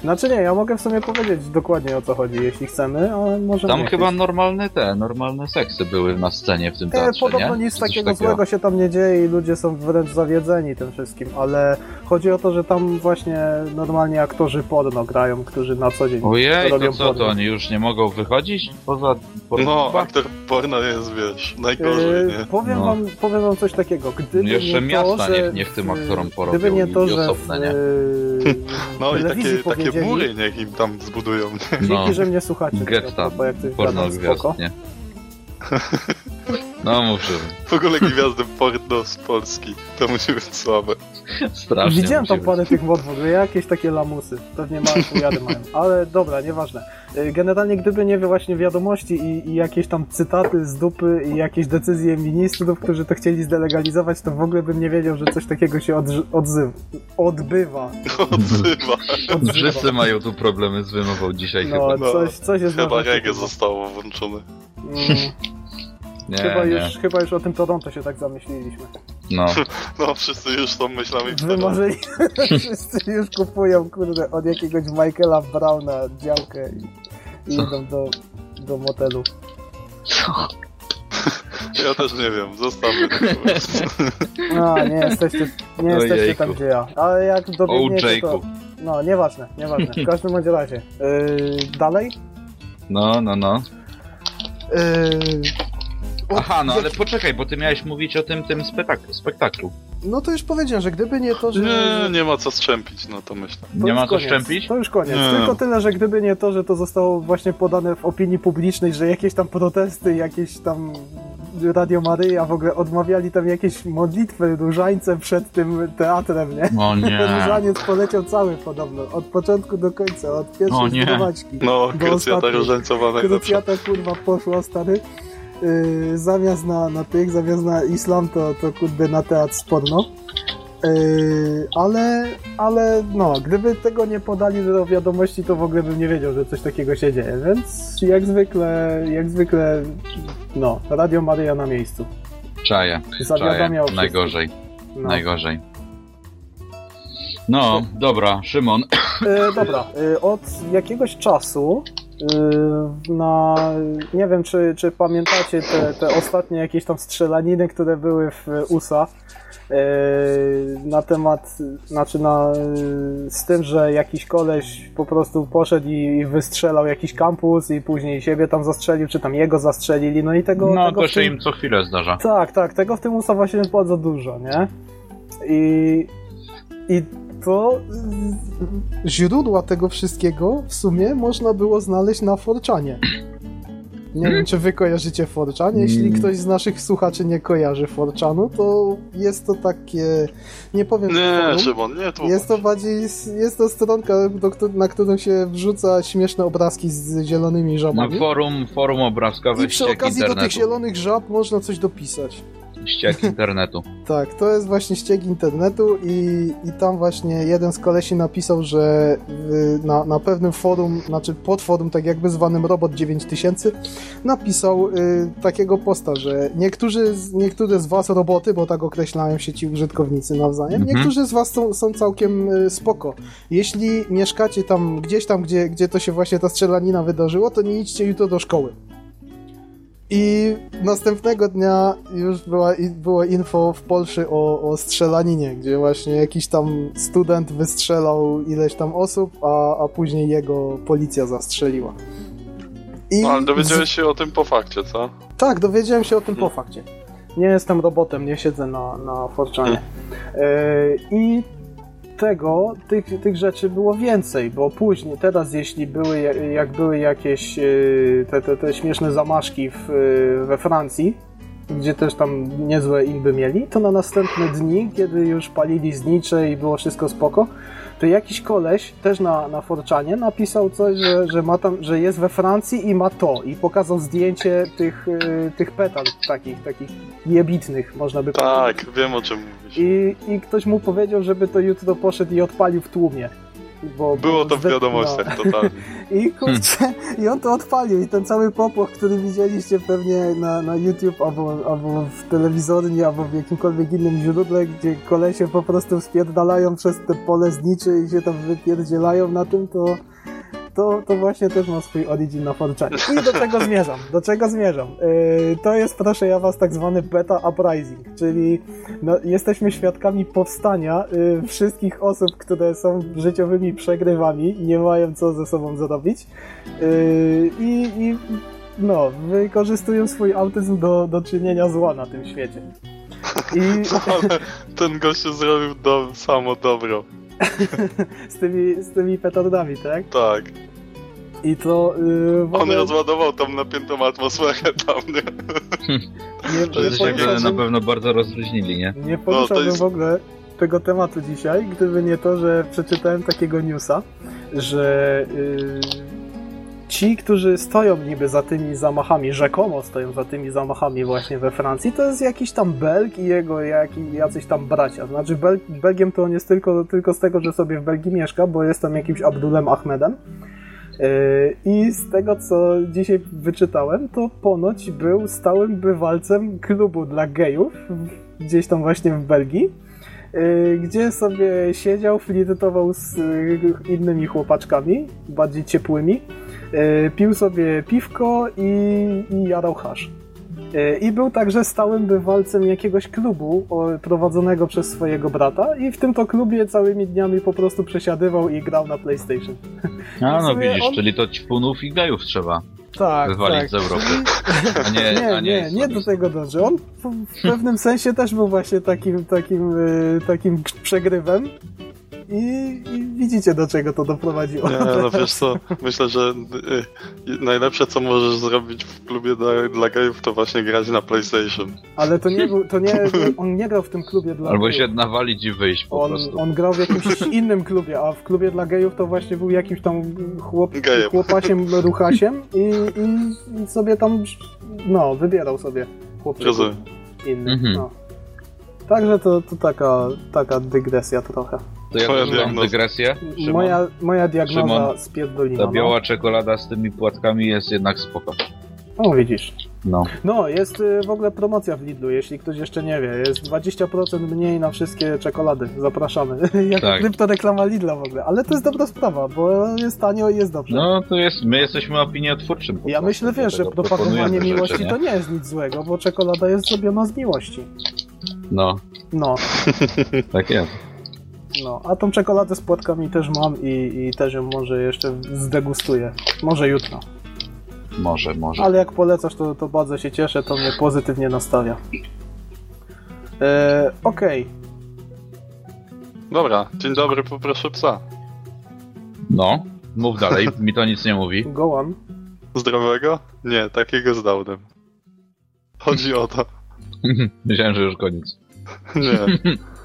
Znaczy nie, ja mogę w sumie powiedzieć dokładnie o co chodzi, jeśli chcemy, ale możemy Tam chyba chcieć. normalne te, normalne seksy były na scenie w tym E, teatrze, podobno nie? nic Czy coś takiego złego się tam nie dzieje i ludzie są wręcz zawiedzeni tym wszystkim, ale chodzi o to, że tam właśnie normalnie aktorzy porno grają, którzy na co dzień Ojej, robią to co, porno. to oni już nie mogą wychodzić poza... poza No, aktor porno jest, wiesz, najgorzej, nie? powiem, No. wam, powiem wam coś takiego. Gdyby Jeszcze nie miasta to, że niech- niech tym aktorom porobią Gdyby nie to, i że osobne, w, nie? No i takie, takie mury niech im tam zbudują, nie? Dzięki, No. że mnie słuchacie. Getta, bo jak coś porno gwiazd, nie? No mówmy. W ogóle gwiazdy porno z Polski. To musi być słabe. Strasznie Widziałem tam być. parę tych mod w ogóle, jakieś takie lamusy. Pewnie małe pojady mają. Ale dobra, nieważne. Y, Generalnie gdyby nie właśnie wiadomości i, i jakieś tam cytaty z dupy i jakieś decyzje ministrów, którzy to chcieli zdelegalizować, to w ogóle bym nie wiedział, że coś takiego się odży- odzywa. Odbywa. Odzywa. odzywa. Wszyscy mają tu problemy z wymową dzisiaj No, chyba. No, coś, coś jest Chyba reggae zostało włączone. Mm, Nie, chyba, nie. już, chyba już o tym Toronto się tak zamyśliliśmy. No. No, wszyscy już są myślami Wymarzyli. Wszyscy już kupują, kurde, od jakiegoś Michaela Browna działkę i i idą do, do motelu. Co? Ja też nie wiem, zostawmy to po prostu. No, nie jesteście, nie jesteście Ojejku. tam gdzie ja. Ale jak dobiegniecie to... No, nieważne, nieważne. W każdym bądź razie. Yy, dalej? No, no, no. Yy, Aha, no jak- ale poczekaj, bo ty miałeś mówić o tym, tym spektak- spektaklu. No to już powiedziałem, że gdyby nie to, że... Nie, nie ma co strzępić, no to myślę. To Nie ma co koniec. szczępić? To już koniec. Nie. Tylko tyle, że gdyby nie to, że to zostało właśnie podane w opinii publicznej, że jakieś tam protesty, jakieś tam Radio Maryja w ogóle odmawiali tam jakieś modlitwy różańce przed tym teatrem, nie? O nie. Różaniec poleciał cały podobno, od początku do końca, od pierwszej zgromadki. No, do krucjata ostatniej. różańcowa najlepsza. Krucjata kurwa poszła, stary. Yy, zamiast na, na tych, zamiast na islam, to, to kurde na teatr z porno. Yy, ale, ale no, gdyby tego nie podali do wiadomości, to w ogóle bym nie wiedział, że coś takiego się dzieje, więc jak zwykle, jak zwykle, no, Radio Maryja na miejscu. Czaję, Zawiadamiał czaję. Najgorzej, No. najgorzej. No, dobra, Szymon. E, dobra, e, od jakiegoś czasu na, nie wiem czy, czy pamiętacie te, te ostatnie jakieś tam strzelaniny, które były w USA e, na temat, znaczy na, z tym, że jakiś koleś po prostu poszedł i, wystrzelał jakiś kampus i później siebie tam zastrzelił, czy tam jego zastrzelili, no i tego, No, tego to się tym- im co chwilę zdarza. tak, tak, tego w tym USA właśnie jest bardzo dużo, nie? I, i to źródła tego wszystkiego w sumie można było znaleźć na Forczanie. Nie wiem, czy wy kojarzycie Forczan. Jeśli Mm. ktoś z naszych słuchaczy nie kojarzy Forczanu, to jest to takie, nie powiem Nie, forum. Szymon, nie tu. Jest to bardziej, jest to stronka, na którą się wrzuca śmieszne obrazki z zielonymi Na żabami. forum, forum obrazkowe I przy okazji do tych internetu. zielonych żab można coś dopisać. Ściek internetu. Tak, to jest właśnie ścieg internetu i, i tam właśnie jeden z kolesi napisał, że na, na pewnym forum, znaczy pod forum, tak jakby zwanym Robot 9000, napisał y, takiego posta, że niektórzy niektóre z was roboty, bo tak określają się ci użytkownicy nawzajem, Mhm. niektórzy z was są, są całkiem y, spoko. Jeśli mieszkacie tam, gdzieś tam, gdzie, gdzie to się właśnie ta strzelanina wydarzyło, to nie idźcie jutro do szkoły. I następnego dnia już była, było info w Polsce o, o strzelaninie, gdzie właśnie jakiś tam student wystrzelał ileś tam osób, a, a później jego policja zastrzeliła. I No, ale dowiedziałeś się o tym po fakcie, co? tak, dowiedziałem się o tym po fakcie. Nie jestem robotem, nie siedzę na, na Forczanie. I tego, tych, tych rzeczy było więcej, bo później, teraz jeśli były, ja- jak były jakieś e, te, te, te śmieszne zamaszki w, e, we Francji, gdzie też tam niezłe inby mieli, to na następne dni, kiedy już palili znicze i było wszystko spoko, to jakiś koleś też na, na Forczanie napisał coś, że, że, ma tam, że jest we Francji i ma to i pokazał zdjęcie tych, y, tych petard takich, takich jebitnych, można by powiedzieć. Tak, wiem o czym mówisz. I, I ktoś mu powiedział, żeby to jutro poszedł i odpalił w tłumie. Bo, Było to w wiadomościach, totalnie. no. I kurczę, i on to odpalił i ten cały popłoch, który widzieliście pewnie na, na YouTube albo, albo w telewizorni, albo w jakimkolwiek innym źródle, gdzie kolesie po prostu spierdalają przez te pole zniczy i się tam wypierdzielają na tym, to to, to właśnie też ma swój origin na Forczanie. I do czego zmierzam? Do czego zmierzam? Yy, to jest, proszę ja was, tak zwany beta uprising, czyli no, jesteśmy świadkami powstania yy, wszystkich osób, które są życiowymi przegrywami nie mają co ze sobą zrobić. Yy, I, i no, wykorzystują swój autyzm do, do czynienia zła na tym świecie. I ten gościu zrobił do, samo dobro. z tymi, z tymi petardami, tak? Tak. I to yy, w On ogóle rozładował tą napiętą atmosferę tam, nie? nie, to się na poruszałbym- pewno bardzo rozluźnili, nie? Nie poruszałbym jest- w ogóle tego tematu dzisiaj, gdyby nie to, że przeczytałem takiego newsa, że yy, ci, którzy stoją niby za tymi zamachami, rzekomo stoją za tymi zamachami właśnie we Francji, to jest jakiś tam Belg i jego jak, jacyś tam bracia. Znaczy Bel, Belgiem to on jest tylko, tylko z tego, że sobie w Belgii mieszka, bo jest tam jakimś Abdulem Ahmedem. Yy, I z tego, co dzisiaj wyczytałem, to ponoć był stałym bywalcem klubu dla gejów, gdzieś tam właśnie w Belgii, yy, gdzie sobie siedział, flirtował z yy, innymi chłopaczkami, bardziej ciepłymi, pił sobie piwko i, i jadał hasz. E, I był także stałym bywalcem jakiegoś klubu prowadzonego przez swojego brata i w tym to klubie całymi dniami po prostu przesiadywał i grał na PlayStation. A no widzisz, on- czyli to ćpunów i gejów trzeba Tak, wywalić tak. z Europy. A nie, Nie, a nie, nie, sobie- do tego dąży. On w, w pewnym sensie też był właśnie takim, takim, e, takim przegrywem. I, I widzicie, do czego to doprowadziło. Nie, no wiesz co, myślę, że y, najlepsze co możesz zrobić w klubie dla, dla gejów to właśnie grać na PlayStation. Ale to nie był, to nie, on nie grał w tym klubie dla Albo gejów. się nawalić i wyjść po On, prostu. on grał w jakimś innym klubie, a w klubie dla gejów to właśnie był jakimś tam chłop, Gejem. chłopasiem, ruchasiem i, i, sobie tam, no, wybierał sobie chłopczyków innych. Mhm. No. Także to, to taka, taka dygresja trochę. To ja Twoja też mam dygresję. Szymon? Moja, moja diagnoza Szymon, spierdolina. Ta biała czekolada z tymi płatkami jest jednak spoko. No. O, widzisz. No. No, jest y, w ogóle promocja w Lidlu, jeśli ktoś jeszcze nie wie. Jest 20% mniej na wszystkie czekolady. Zapraszamy. Jak Tak. krypto reklama Lidla w ogóle. Ale to jest dobra sprawa, bo jest tanio i jest dobrze. No to jest, my jesteśmy opiniotwórczym. Ja prostu, myślę, wiesz, że propagowanie miłości rzeczy, to nie jest nic złego, bo czekolada jest zrobiona z miłości. No, No, tak jest. No. A tą czekoladę z płatkami też mam i, i też ją może jeszcze zdegustuję. Może jutro. Może, może. Ale jak polecasz, to, to bardzo się cieszę, to mnie pozytywnie nastawia. E, Okej, Dobra, dzień dobry, poproszę psa. No, mów dalej, mi to nic nie mówi. go on. Zdrowego? Nie, takiego z downem. Chodzi o to. Myślałem, że już koniec. Nie.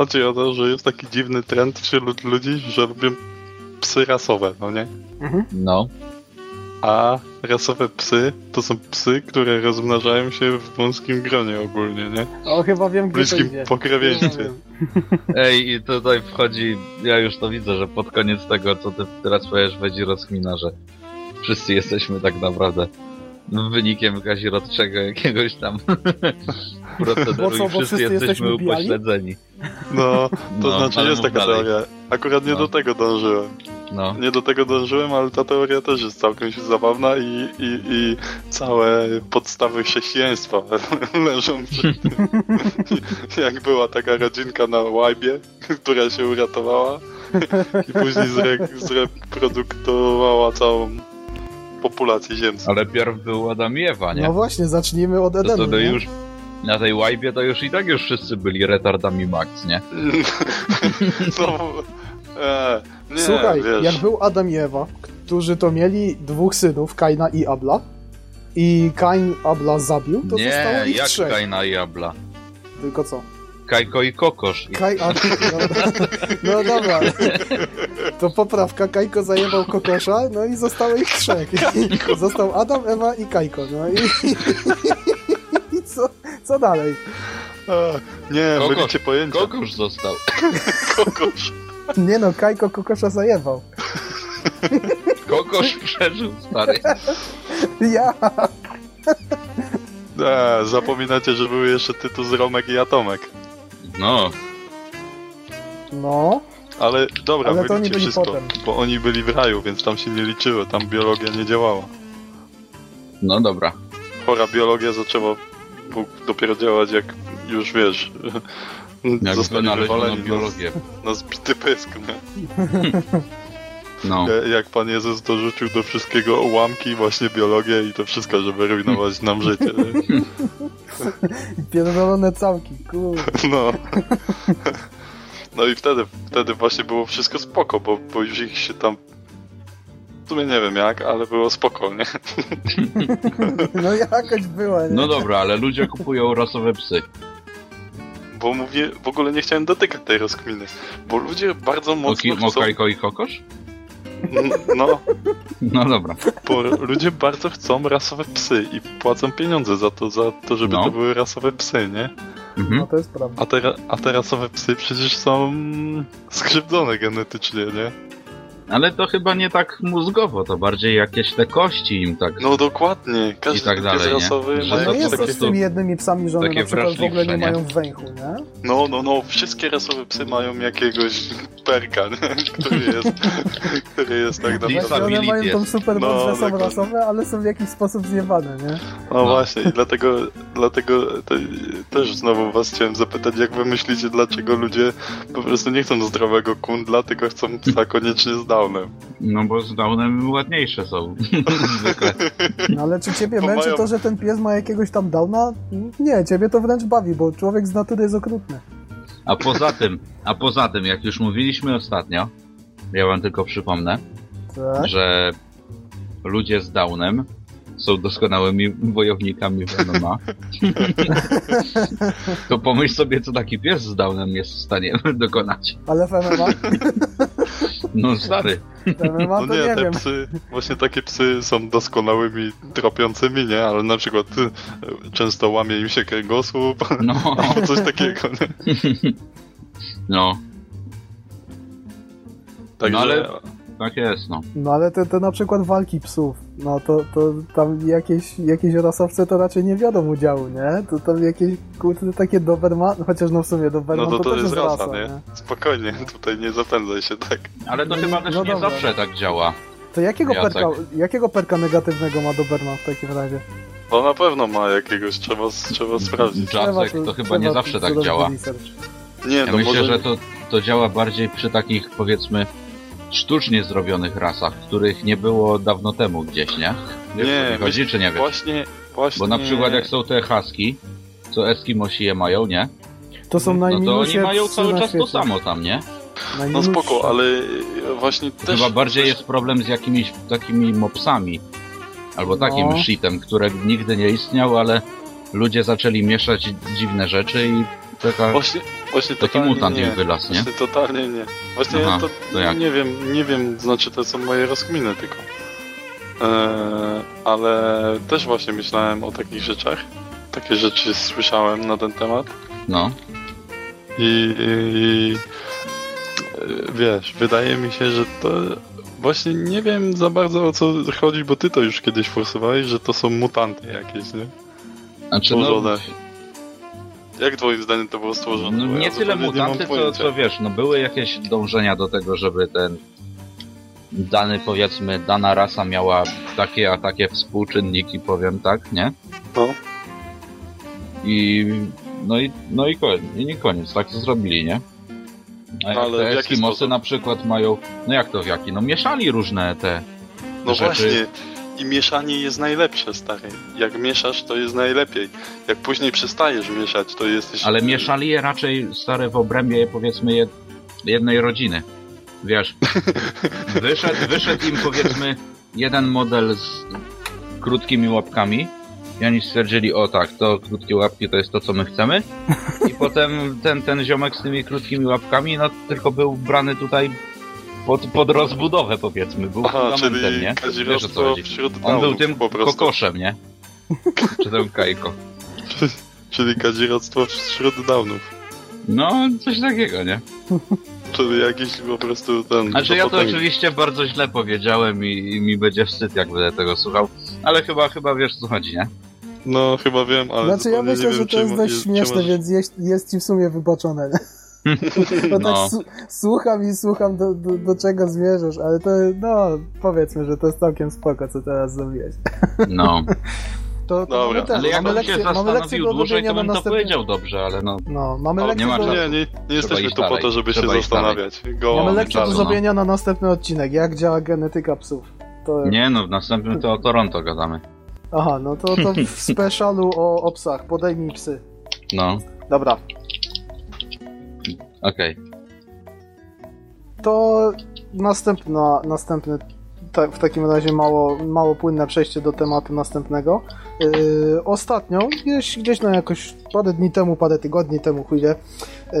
Chodzi o to, że jest taki dziwny trend wśród ludzi, że lubią psy rasowe, no nie? No, A rasowe psy to są psy, które rozmnażają się w wąskim gronie ogólnie, nie? O, chyba wiem, W gdzie to bliskim pokrewieństwie. Ej, i tutaj wchodzi, ja już to widzę, że pod koniec tego, co ty teraz powiesz, będzie rozkmina, że wszyscy jesteśmy tak naprawdę wynikiem kazirodczego jakiegoś tam procederu Bo co, i wszyscy wszyscy jesteśmy upośledzeni. No, to No, znaczy jest taka dalej. teoria. Akurat nie No. do tego dążyłem. No, Nie do tego dążyłem, ale ta teoria też jest całkiem się zabawna i, i, i całe podstawy chrześcijaństwa leżą przy tym. Jak była taka rodzinka na łajbie, która się uratowała i później zre, zreproduktowała całą populację ziemską. ale pierw był Adam i Ewa, nie? No właśnie, zacznijmy od Edenu. to, już na tej łajbie to już i tak już wszyscy byli retardami max, nie? No, e, nie, Słuchaj, wiesz, jak był Adam i Ewa, którzy to mieli dwóch synów, Kaina i Abla, i Kain Abla zabił, to nie, zostało ich jak trzech. Kajna i Abla. Tylko co? Kajko i Kokosz. I Kaj, a, no, no dobra, to poprawka, Kajko zajebał kokosza, no i zostało ich trzech. Został Adam, Ewa i Kajko, no i, i co, co dalej? a, nie, Kokosz. mylicie pojęcia. Kokosz został. Kokosz. Nie no, Kajko kokosza zajebał. Kokosz przeżył, stary. Ja! E, zapominacie, że były jeszcze tytuł z Romek i Atomek. No, No, Ale dobra, Ale to oni byli wszystko, potem. bo oni byli w raju, więc tam się nie liczyło, tam biologia nie działała. no dobra. Chora biologia zaczęła dopiero działać, jak już wiesz, Jak zostali wywaleni na, biologię. na zbity pysk. Nie? No. Ja- Jak Pan Jezus dorzucił do wszystkiego ułamki, właśnie biologię i to wszystko, żeby rujnować nam życie. pierdolone całki, kurde. No. No i wtedy, wtedy właśnie było wszystko spoko, bo, bo już ich się tam w sumie nie wiem jak, ale było spoko, nie? No jakoś była, nie? No dobra, ale ludzie kupują rasowe psy. Bo mówię, w ogóle nie chciałem dotykać tej rozkminy, bo ludzie bardzo mocno Moki, chcą... Mokajko i Kokosz? No, No dobra. bo ludzie bardzo chcą rasowe psy i płacą pieniądze za to, za to żeby No. to były rasowe psy, nie? Mhm. No to jest prawda. A te, a te rasowe psy przecież są skrzywdzone genetycznie, nie? Ale to chyba nie tak mózgowo, to bardziej jakieś te kości im tak... No dokładnie, każdy tak pies dalej, nie? rasowy Że No jakieś jest to takie... z tymi jednymi psami, że one na przykład w ogóle nie nie? mają węchu, nie? No, no, no, wszystkie rasowe psy mają jakiegoś perka, nie? który jest, który jest tak Właśnie naprawdę... one mają tą jest. super No, moc, że są dokładnie. rasowe, ale są w jakiś sposób zjebane, nie? No, No. właśnie i dlatego, dlatego te, też znowu was chciałem zapytać, jak wy myślicie, dlaczego ludzie po prostu nie chcą zdrowego kundla, tylko chcą psa koniecznie z downem. No bo z Downem ładniejsze są. No ale czy ciebie Bo męczy mają- to, że ten pies ma jakiegoś tam downa? Nie, ciebie to wręcz bawi, bo człowiek z natury jest okrutny. A poza tym, a poza tym, jak już mówiliśmy ostatnio, ja wam tylko przypomnę, Tak? że ludzie z Downem są doskonałymi wojownikami w MMA. to pomyśl sobie, co taki pies z Downem jest w stanie dokonać. Ale w MMA? No stary, No nie, nie te wiem. psy, właśnie takie psy są doskonałymi tropiącymi, nie? Ale na przykład y, często łamie im się kręgosłup, no, albo coś takiego, nie? no, Także, No ale- tak jest, no. No ale te, te na przykład walki psów, no to, to tam jakieś, jakieś rasowce to raczej nie wiodą udziału, nie? To tam jakieś kurde takie Doberman, chociaż no w sumie Doberman no to to też jest rasa, rasa, nie? Spokojnie, tutaj nie zapędzaj się tak. Ale to No, chyba też no nie dobra. zawsze tak działa. To jakiego Jacek. perka, jakiego perka negatywnego ma Doberman w takim razie? To na pewno ma jakiegoś, trzeba, trzeba sprawdzić. Jacek, to chyba nie zawsze tak działa. research. Nie, Ja no myślę, może... że to, to działa bardziej przy takich, powiedzmy, sztucznie zrobionych rasach, których nie było dawno temu gdzieś, nie? Wiesz, Nie, chodzi, czy nie wiesz? Właśnie, właśnie... Bo na przykład jak są te husky, co Eskimosi je mają, nie? To są No to oni mają cały czas to samo tam, nie? No spoko, ale właśnie też... Chyba bardziej też- jest problem z jakimiś takimi mopsami. Albo takim No. shitem, które nigdy nie istniał, ale ludzie zaczęli mieszać dziwne rzeczy i taka, Właśnie, właśnie taki mutant nie. im wylasł, nie? Właśnie totalnie nie. Właśnie Aha, to, to nie wiem, nie wiem, znaczy to są moje rozkminy tylko. Eee, ale też właśnie myślałem o takich rzeczach. Takie rzeczy słyszałem na ten temat. No. I, i e, wiesz, wydaje mi się, że to właśnie nie wiem za bardzo o co chodzi, bo ty to już kiedyś forsowałeś, że to są mutanty jakieś, nie? Znaczy, no, Stworzone. Jak twoim zdaniem to było stworzone? No, Bo nie ja tyle mutanty, co, co wiesz, no były jakieś dążenia do tego, żeby ten dany, powiedzmy, dana rasa miała takie, a takie współczynniki, powiem tak, nie? No. I no i, no i koniec, i nie koniec, tak to zrobili, nie? A Ale te Eskimosy na przykład mają, no jak to w jaki? No mieszali różne te, No rzeczy. właśnie. I mieszanie jest najlepsze, stary. Jak mieszasz, to jest najlepiej. Jak później przestajesz mieszać, to jesteś... ale mieszali je raczej stare w obrębie, powiedzmy, jed, jednej rodziny. Wiesz, wyszedł, wyszedł im, powiedzmy, jeden model z krótkimi łapkami i oni stwierdzili, o tak, to krótkie łapki to jest to, co my chcemy. I potem ten, ten ziomek z tymi krótkimi łapkami, no tylko był brany tutaj pod, pod rozbudowę, powiedzmy, był Aha, fundamentem, czyli nie? Wiesz o co chodzi. wśród On był tym po prostu. kokoszem, nie? Czy tam kajko. Czyli kazirodztwo wśród downów. No, coś takiego, nie? Czyli jakiś po prostu ten... Znaczy ja to oczywiście bardzo źle powiedziałem i, i mi będzie wstyd, jak będę tego słuchał, ale chyba, chyba wiesz co chodzi, nie? No, chyba wiem, ale Znaczy ja myślę, nie że wiem, to jest dość śmieszne, masz- więc jest, jest ci w sumie wybaczone. No. tak su- słucham i słucham do, do, do czego zmierzasz, ale to, no, powiedzmy, że to jest całkiem spoko, co teraz zrobiłeś. No, To, to Dobra, mamy ten, ale jak się lekcję, lekcję zastanowił do dłużej, to na bym to następny... powiedział dobrze, ale no, No, mamy lekcję, nie do... Nie, nie, nie jesteśmy tu po to, żeby się Trzeba iść zastanawiać. Go mamy lekcję do dalej. no. zrobienia na następny odcinek, jak działa genetyka psów. To... nie no, w następnym to o Toronto gadamy. Aha, no to, to w specialu o, o psach, podejmij psy. No, Dobra, okej. to następna, następny, ta, w takim razie mało, mało płynne przejście do tematu następnego. Yy, ostatnio, gdzieś, gdzieś na jakoś parę dni temu, parę tygodni temu, chwilę, yy,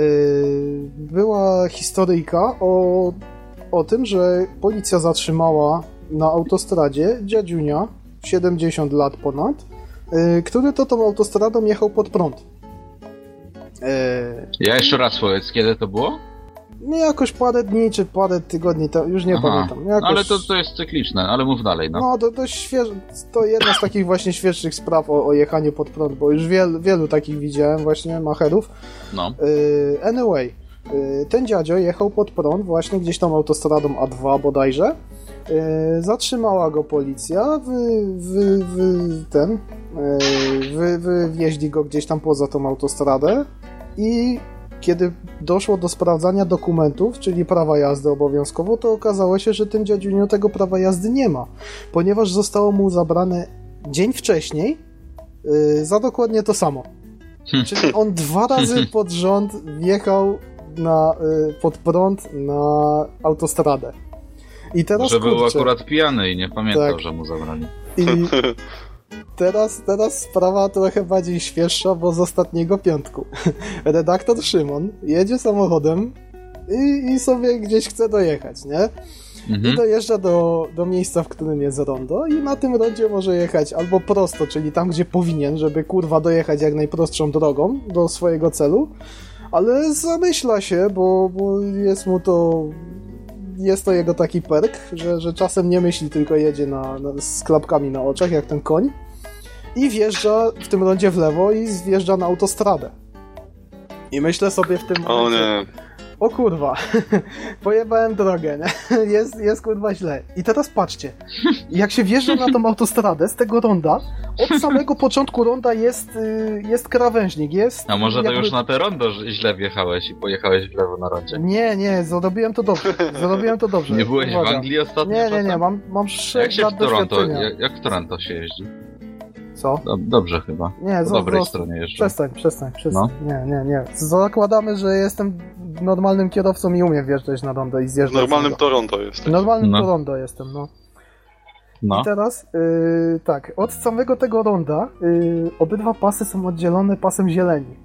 była historyjka o, o tym, że policja zatrzymała na autostradzie dziadziunia, 70 lat ponad, yy, który to tą autostradą jechał pod prąd. Yy, Ja jeszcze raz powiedz, kiedy to było? no jakoś parę dni czy parę tygodni, to już nie Aha. pamiętam. No, Jakoś... ale to, to jest cykliczne, ale mów dalej, no. No, to, to, świeże, to jedna z takich właśnie świeższych spraw o, o jechaniu pod prąd, bo już wiel, wielu takich widziałem właśnie macherów. No. Yy, anyway, yy, ten dziadzio jechał pod prąd właśnie gdzieś tam autostradą A2 bodajże. Yy, zatrzymała go policja, wy, wy, wy, ten, yy, wy, wywieźli go gdzieś tam poza tą autostradę i kiedy doszło do sprawdzania dokumentów, czyli prawa jazdy obowiązkowo, to okazało się, że ten dziadziunio tego prawa jazdy nie ma, ponieważ zostało mu zabrane dzień wcześniej yy, za dokładnie to samo. Hmm. Czyli on dwa razy pod rząd wjechał na, pod prąd na autostradę. I teraz Że był kurczę, akurat pijany i nie pamiętał, Tak. że mu zabrali. i teraz, teraz sprawa trochę bardziej świeższa, bo z ostatniego piątku. Redaktor Szymon jedzie samochodem i, i sobie gdzieś chce dojechać, nie? I Mhm. dojeżdża do, do miejsca, w którym jest rondo i na tym rondzie może jechać albo prosto, czyli tam, gdzie powinien, żeby kurwa dojechać jak najprostszą drogą do swojego celu, ale zamyśla się, bo, bo jest mu to jest to jego taki perk, że, że czasem nie myśli, tylko jedzie na, na, z klapkami na oczach, jak ten koń i wjeżdża w tym rondzie w lewo i wjeżdża na autostradę. I myślę sobie w tym momencie. O kurwa, pojebałem drogę, nie? Jest, jest kurwa źle. I teraz patrzcie, jak się wjeżdża na tą autostradę z tego ronda, od samego początku ronda jest, y, jest krawężnik, jest... A może to jakby- już na te rondo źle wjechałeś i pojechałeś w lewo na rondzie? Nie, nie, zrobiłem to dobrze, zrobiłem to dobrze. Nie byłeś w Uwaga. Anglii ostatnio Nie, nie, nie, mam, mam Jak 6 się lat w Toronto, jak, jak w Toronto się jeździ? Co? Dob- Dobrze chyba. Nie, Po zo- dobrej zo- stronie jeszcze. Przestań, przestań, przestań. No. Nie, nie, nie. Zakładamy, że jestem normalnym kierowcą i umiem wjeżdżać na rondo i zjeżdżać. normalnym. Toronto jest. Normalnym No. to rondo jestem, no. No. I teraz, yy, tak, od samego tego ronda yy, obydwa pasy są oddzielone pasem zieleni.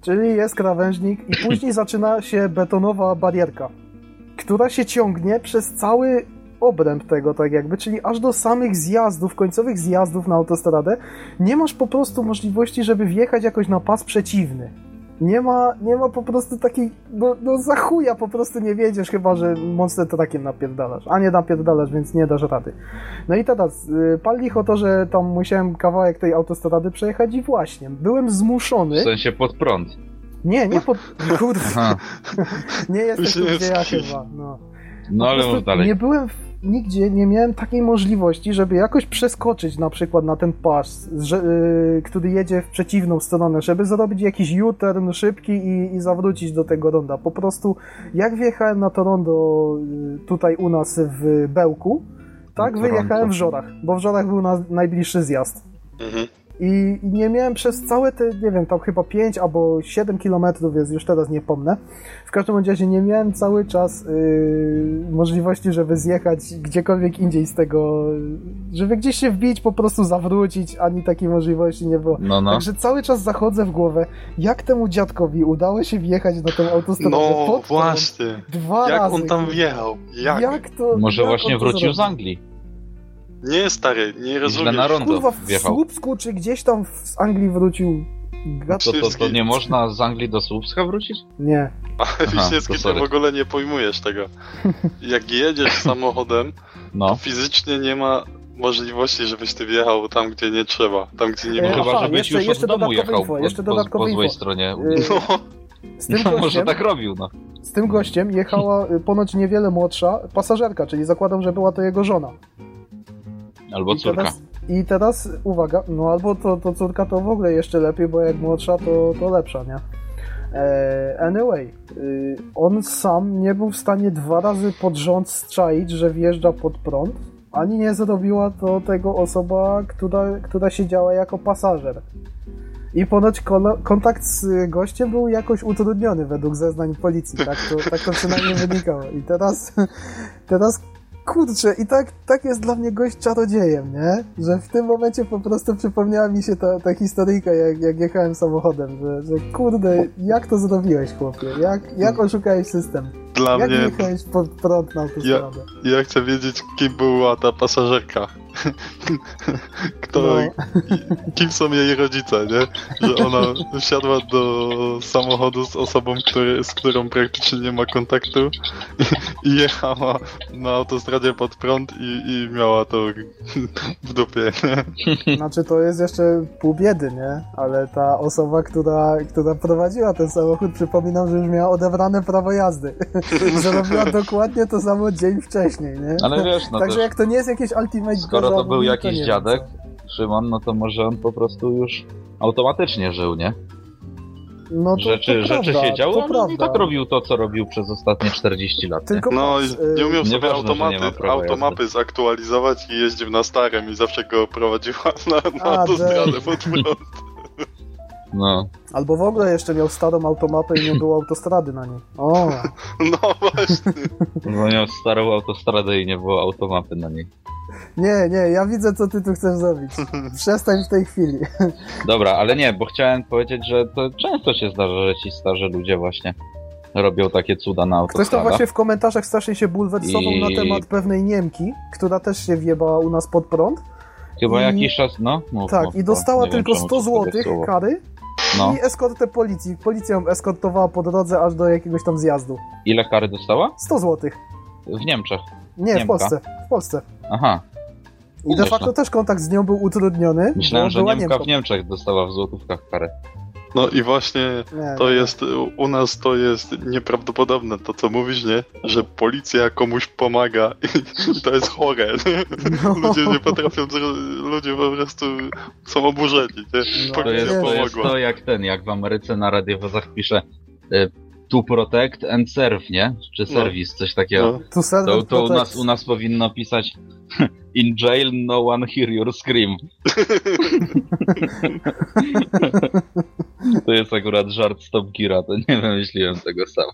Czyli jest krawężnik i później zaczyna się betonowa barierka, która się ciągnie przez cały obręb tego, tak jakby, czyli aż do samych zjazdów, końcowych zjazdów na autostradę, nie masz po prostu możliwości, żeby wjechać jakoś na pas przeciwny. Nie ma, nie ma po prostu takiej, no, no za chuja po prostu nie wiedziesz, chyba że monster trakiem napierdalasz, a nie napierdalasz, więc nie dasz rady. No i teraz, y, pal licho to, że tam musiałem kawałek tej autostrady przejechać i właśnie, byłem W zmuszony, sensie pod prąd. nie, nie pod, kurde, nie jesteś tu, gdzie ja chyba, no. No ale mów dalej. Nie byłem w, nigdzie, nie miałem takiej możliwości, żeby jakoś przeskoczyć na przykład na ten pas, że, y, który jedzie w przeciwną stronę, żeby zrobić jakiś U-turn szybki i, i zawrócić do tego ronda. Po prostu jak wjechałem na to rondo y, tutaj u nas w Bełku, tak wyjechałem w Żorach, bo w Żorach był na, najbliższy zjazd. Mhm. I i nie miałem przez całe te, nie wiem, tam chyba 5 albo 7 kilometrów jest, już teraz nie pomnę. W każdym razie nie miałem cały czas yy, możliwości, żeby zjechać gdziekolwiek indziej z tego, żeby gdzieś się wbić, po prostu zawrócić, ani takiej możliwości nie było. No, no. Także cały czas zachodzę w głowę, jak temu dziadkowi udało się wjechać na tę autostradę No właśnie. dwa Jak razy. on tam wjechał? Jak? Jak to? Może jak właśnie wrócił z? Anglii. Nie stary, nie Źle rozumiesz. na rondo Kurwa, w wjechał. Słupsku, czy gdzieś tam z Anglii wrócił. To, to, to nie można z Anglii do Słupska wrócić? Nie. Ale Wiśniewski, to ty sorry. w ogóle nie pojmujesz tego. Jak jedziesz samochodem, No. fizycznie nie ma możliwości, żebyś ty wjechał tam, gdzie nie trzeba. Tam, gdzie nie E, ma. aha, Chyba, żebyś jeszcze- już jeszcze od domu dodatkowe jechał info, po, jeszcze po, dodatkowe po złej info. stronie. Y, No, Z tym, No, może gościem, tak robił, no. z tym gościem jechała y, ponoć niewiele młodsza pasażerka, czyli zakładam, że była to jego żona. Albo I córka. teraz, I teraz uwaga, no albo to, to córka to w ogóle jeszcze lepiej, bo jak młodsza to, to lepsza, nie? E, anyway, y, on sam nie był w stanie dwa razy pod rząd strzaić, że wjeżdża pod prąd, ani nie zrobiła to tego osoba, która, która siedziała jako pasażer. I ponoć kontakt z gościem był jakoś utrudniony według zeznań policji, tak to, tak to przynajmniej wynikało. I teraz, teraz kurczę, i tak, tak jest dla mnie gość czarodziejem, nie? Że w tym momencie po prostu przypomniała mi się ta, ta historyjka, jak, jak jechałem samochodem, że, że kurde, jak to zrobiłeś, chłopie? Jak, jak oszukałeś system? dla Jak mnie. jechałeś pod prąd na autostradę? Ja chcę wiedzieć, kim była ta pasażerka. kto, No. kim są jej rodzice, nie? Że ona wsiadła do samochodu z osobą, który, z którą praktycznie nie ma kontaktu i, i jechała na autostradzie pod prąd i, i miała to w dupie, nie? Znaczy to jest jeszcze pół biedy, nie? Ale ta osoba, która, która prowadziła ten samochód, przypominam, że już miała odebrane prawo jazdy. Zrobiła dokładnie to samo dzień wcześniej, nie? Ale wiesz, no Także też, jak to nie jest jakieś ultimate skoro déjà to był nie jakiś dziadek. Szymon, no to może on po prostu już automatycznie żył, nie? No to, Rzeczy, to rzeczy prawda, się działy, to on i tak robił to, co robił przez ostatnie 40 lat. Nie? Tylko No i patrz, y, nie umiał sobie Nieważne, nie automaty, automapy zaktualizować i jeździł na starym i zawsze go prowadziła na, na autostradę pod prąd. No, Albo w ogóle jeszcze miał starą automapę i nie było autostrady na niej. O, No właśnie. bo miał starą autostradę i nie było automapy na niej. nie, nie, ja widzę, co ty tu chcesz zrobić. Przestań w tej chwili. Dobra, ale nie, bo chciałem powiedzieć, że to często się zdarza, że ci starzy ludzie właśnie robią takie cuda na Ktoś tam autostradach. właśnie w komentarzach strasznie się bulwersował I- na temat pewnej Niemki, która też się wjebała u nas pod prąd. Chyba i- jakiś czas, no. Mów, Tak, mów, i bo dostała wiem, tylko czemu 100 to zł kary No, i eskortę policji. Policja ją eskortowała po drodze aż do jakiegoś tam zjazdu. ile kary dostała? 100 zł. W Niemczech. Nie, w Niemka. Polsce. W Polsce. Aha, I de facto też kontakt z nią był utrudniony, myślałem, że Niemka Niemką. w Niemczech dostała w złotówkach karę. No i właśnie Nie, to nie. jest, u nas to jest nieprawdopodobne to co mówisz, nie? Że policja komuś pomaga i to jest chore. nie? No. Ludzie nie potrafią, ludzie po prostu są oburzeni, nie? No, To Policja jest, to jest pomogła. to jak ten, jak w Ameryce na radiowozach pisze y, to protect and serve, nie? Czy No. serwis, coś takiego. No. Tu To, serwer to u, nas, u nas powinno pisać In jail no one hear your scream. to jest akurat żart Stop Gira, to nie wymyśliłem tego sam.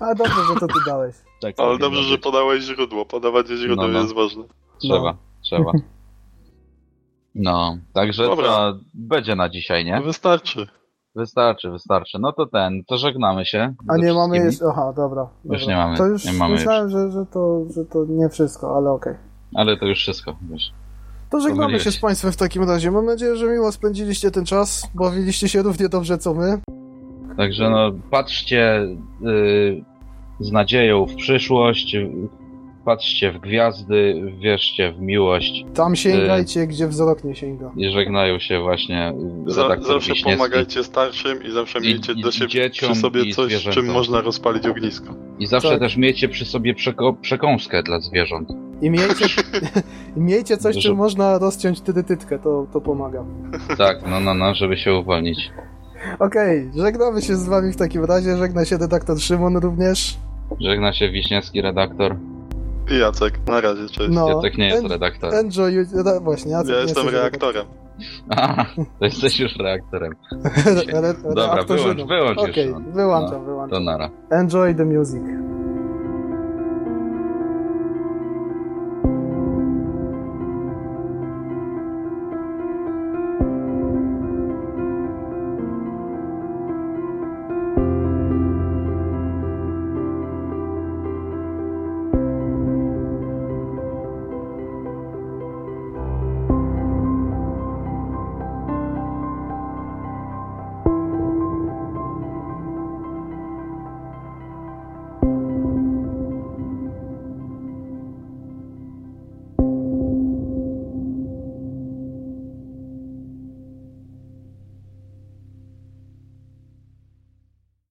A dobrze, że to ty dałeś. Tak Ale powinno dobrze, że być. podałeś źródło. Podawanie źródła No, no. jest ważne. Trzeba, trzeba. No, także Dobra. to będzie na dzisiaj, nie? Wystarczy. Wystarczy, wystarczy. No to ten, to żegnamy się. A nie mamy jeszcze... Aha, dobra. Już dobra. nie mamy, To już nie mamy myślałem, Że, że, to, że to nie wszystko, ale okej. Ale to już wszystko, wiesz. To żegnamy Pomyliłeś się z Państwem w takim razie. Mam nadzieję, że miło spędziliście ten czas. Bawiliście się równie dobrze co my. Także no, patrzcie y, z nadzieją w przyszłość, patrzcie w gwiazdy, wierzcie w miłość Tam sięgajcie, gdzie wzrok nie sięga. i żegnają się właśnie y, redaktor zawsze Wiśniewski. pomagajcie starszym i zawsze I- miejcie i- do siebie dzieciom, przy sobie coś, czym zwierzętom. można rozpalić ognisko. I zawsze Tak. też miejcie przy sobie przeko- przekąskę dla zwierząt. I miejcie, i miejcie coś, Że- czym można rozciąć tytytytkę, to, to pomaga. Tak, no, no, no, żeby się uwolnić. Okej, żegnamy się z wami w takim razie. Żegna się redaktor Szymon również. Żegna się Wiśniewski redaktor. Jacek, na razie, cześć. No, Jacek nie jest en- redaktorem. Enjoy, re, właśnie, Jacek ja nie jestem jest reaktorem. Aha, to jesteś już reaktorem. Re, re, Dobra, reaktorzyną. wyłącz, wyłącz już, Okej, no. wyłączam, To wyłączam. nara. Enjoy the music.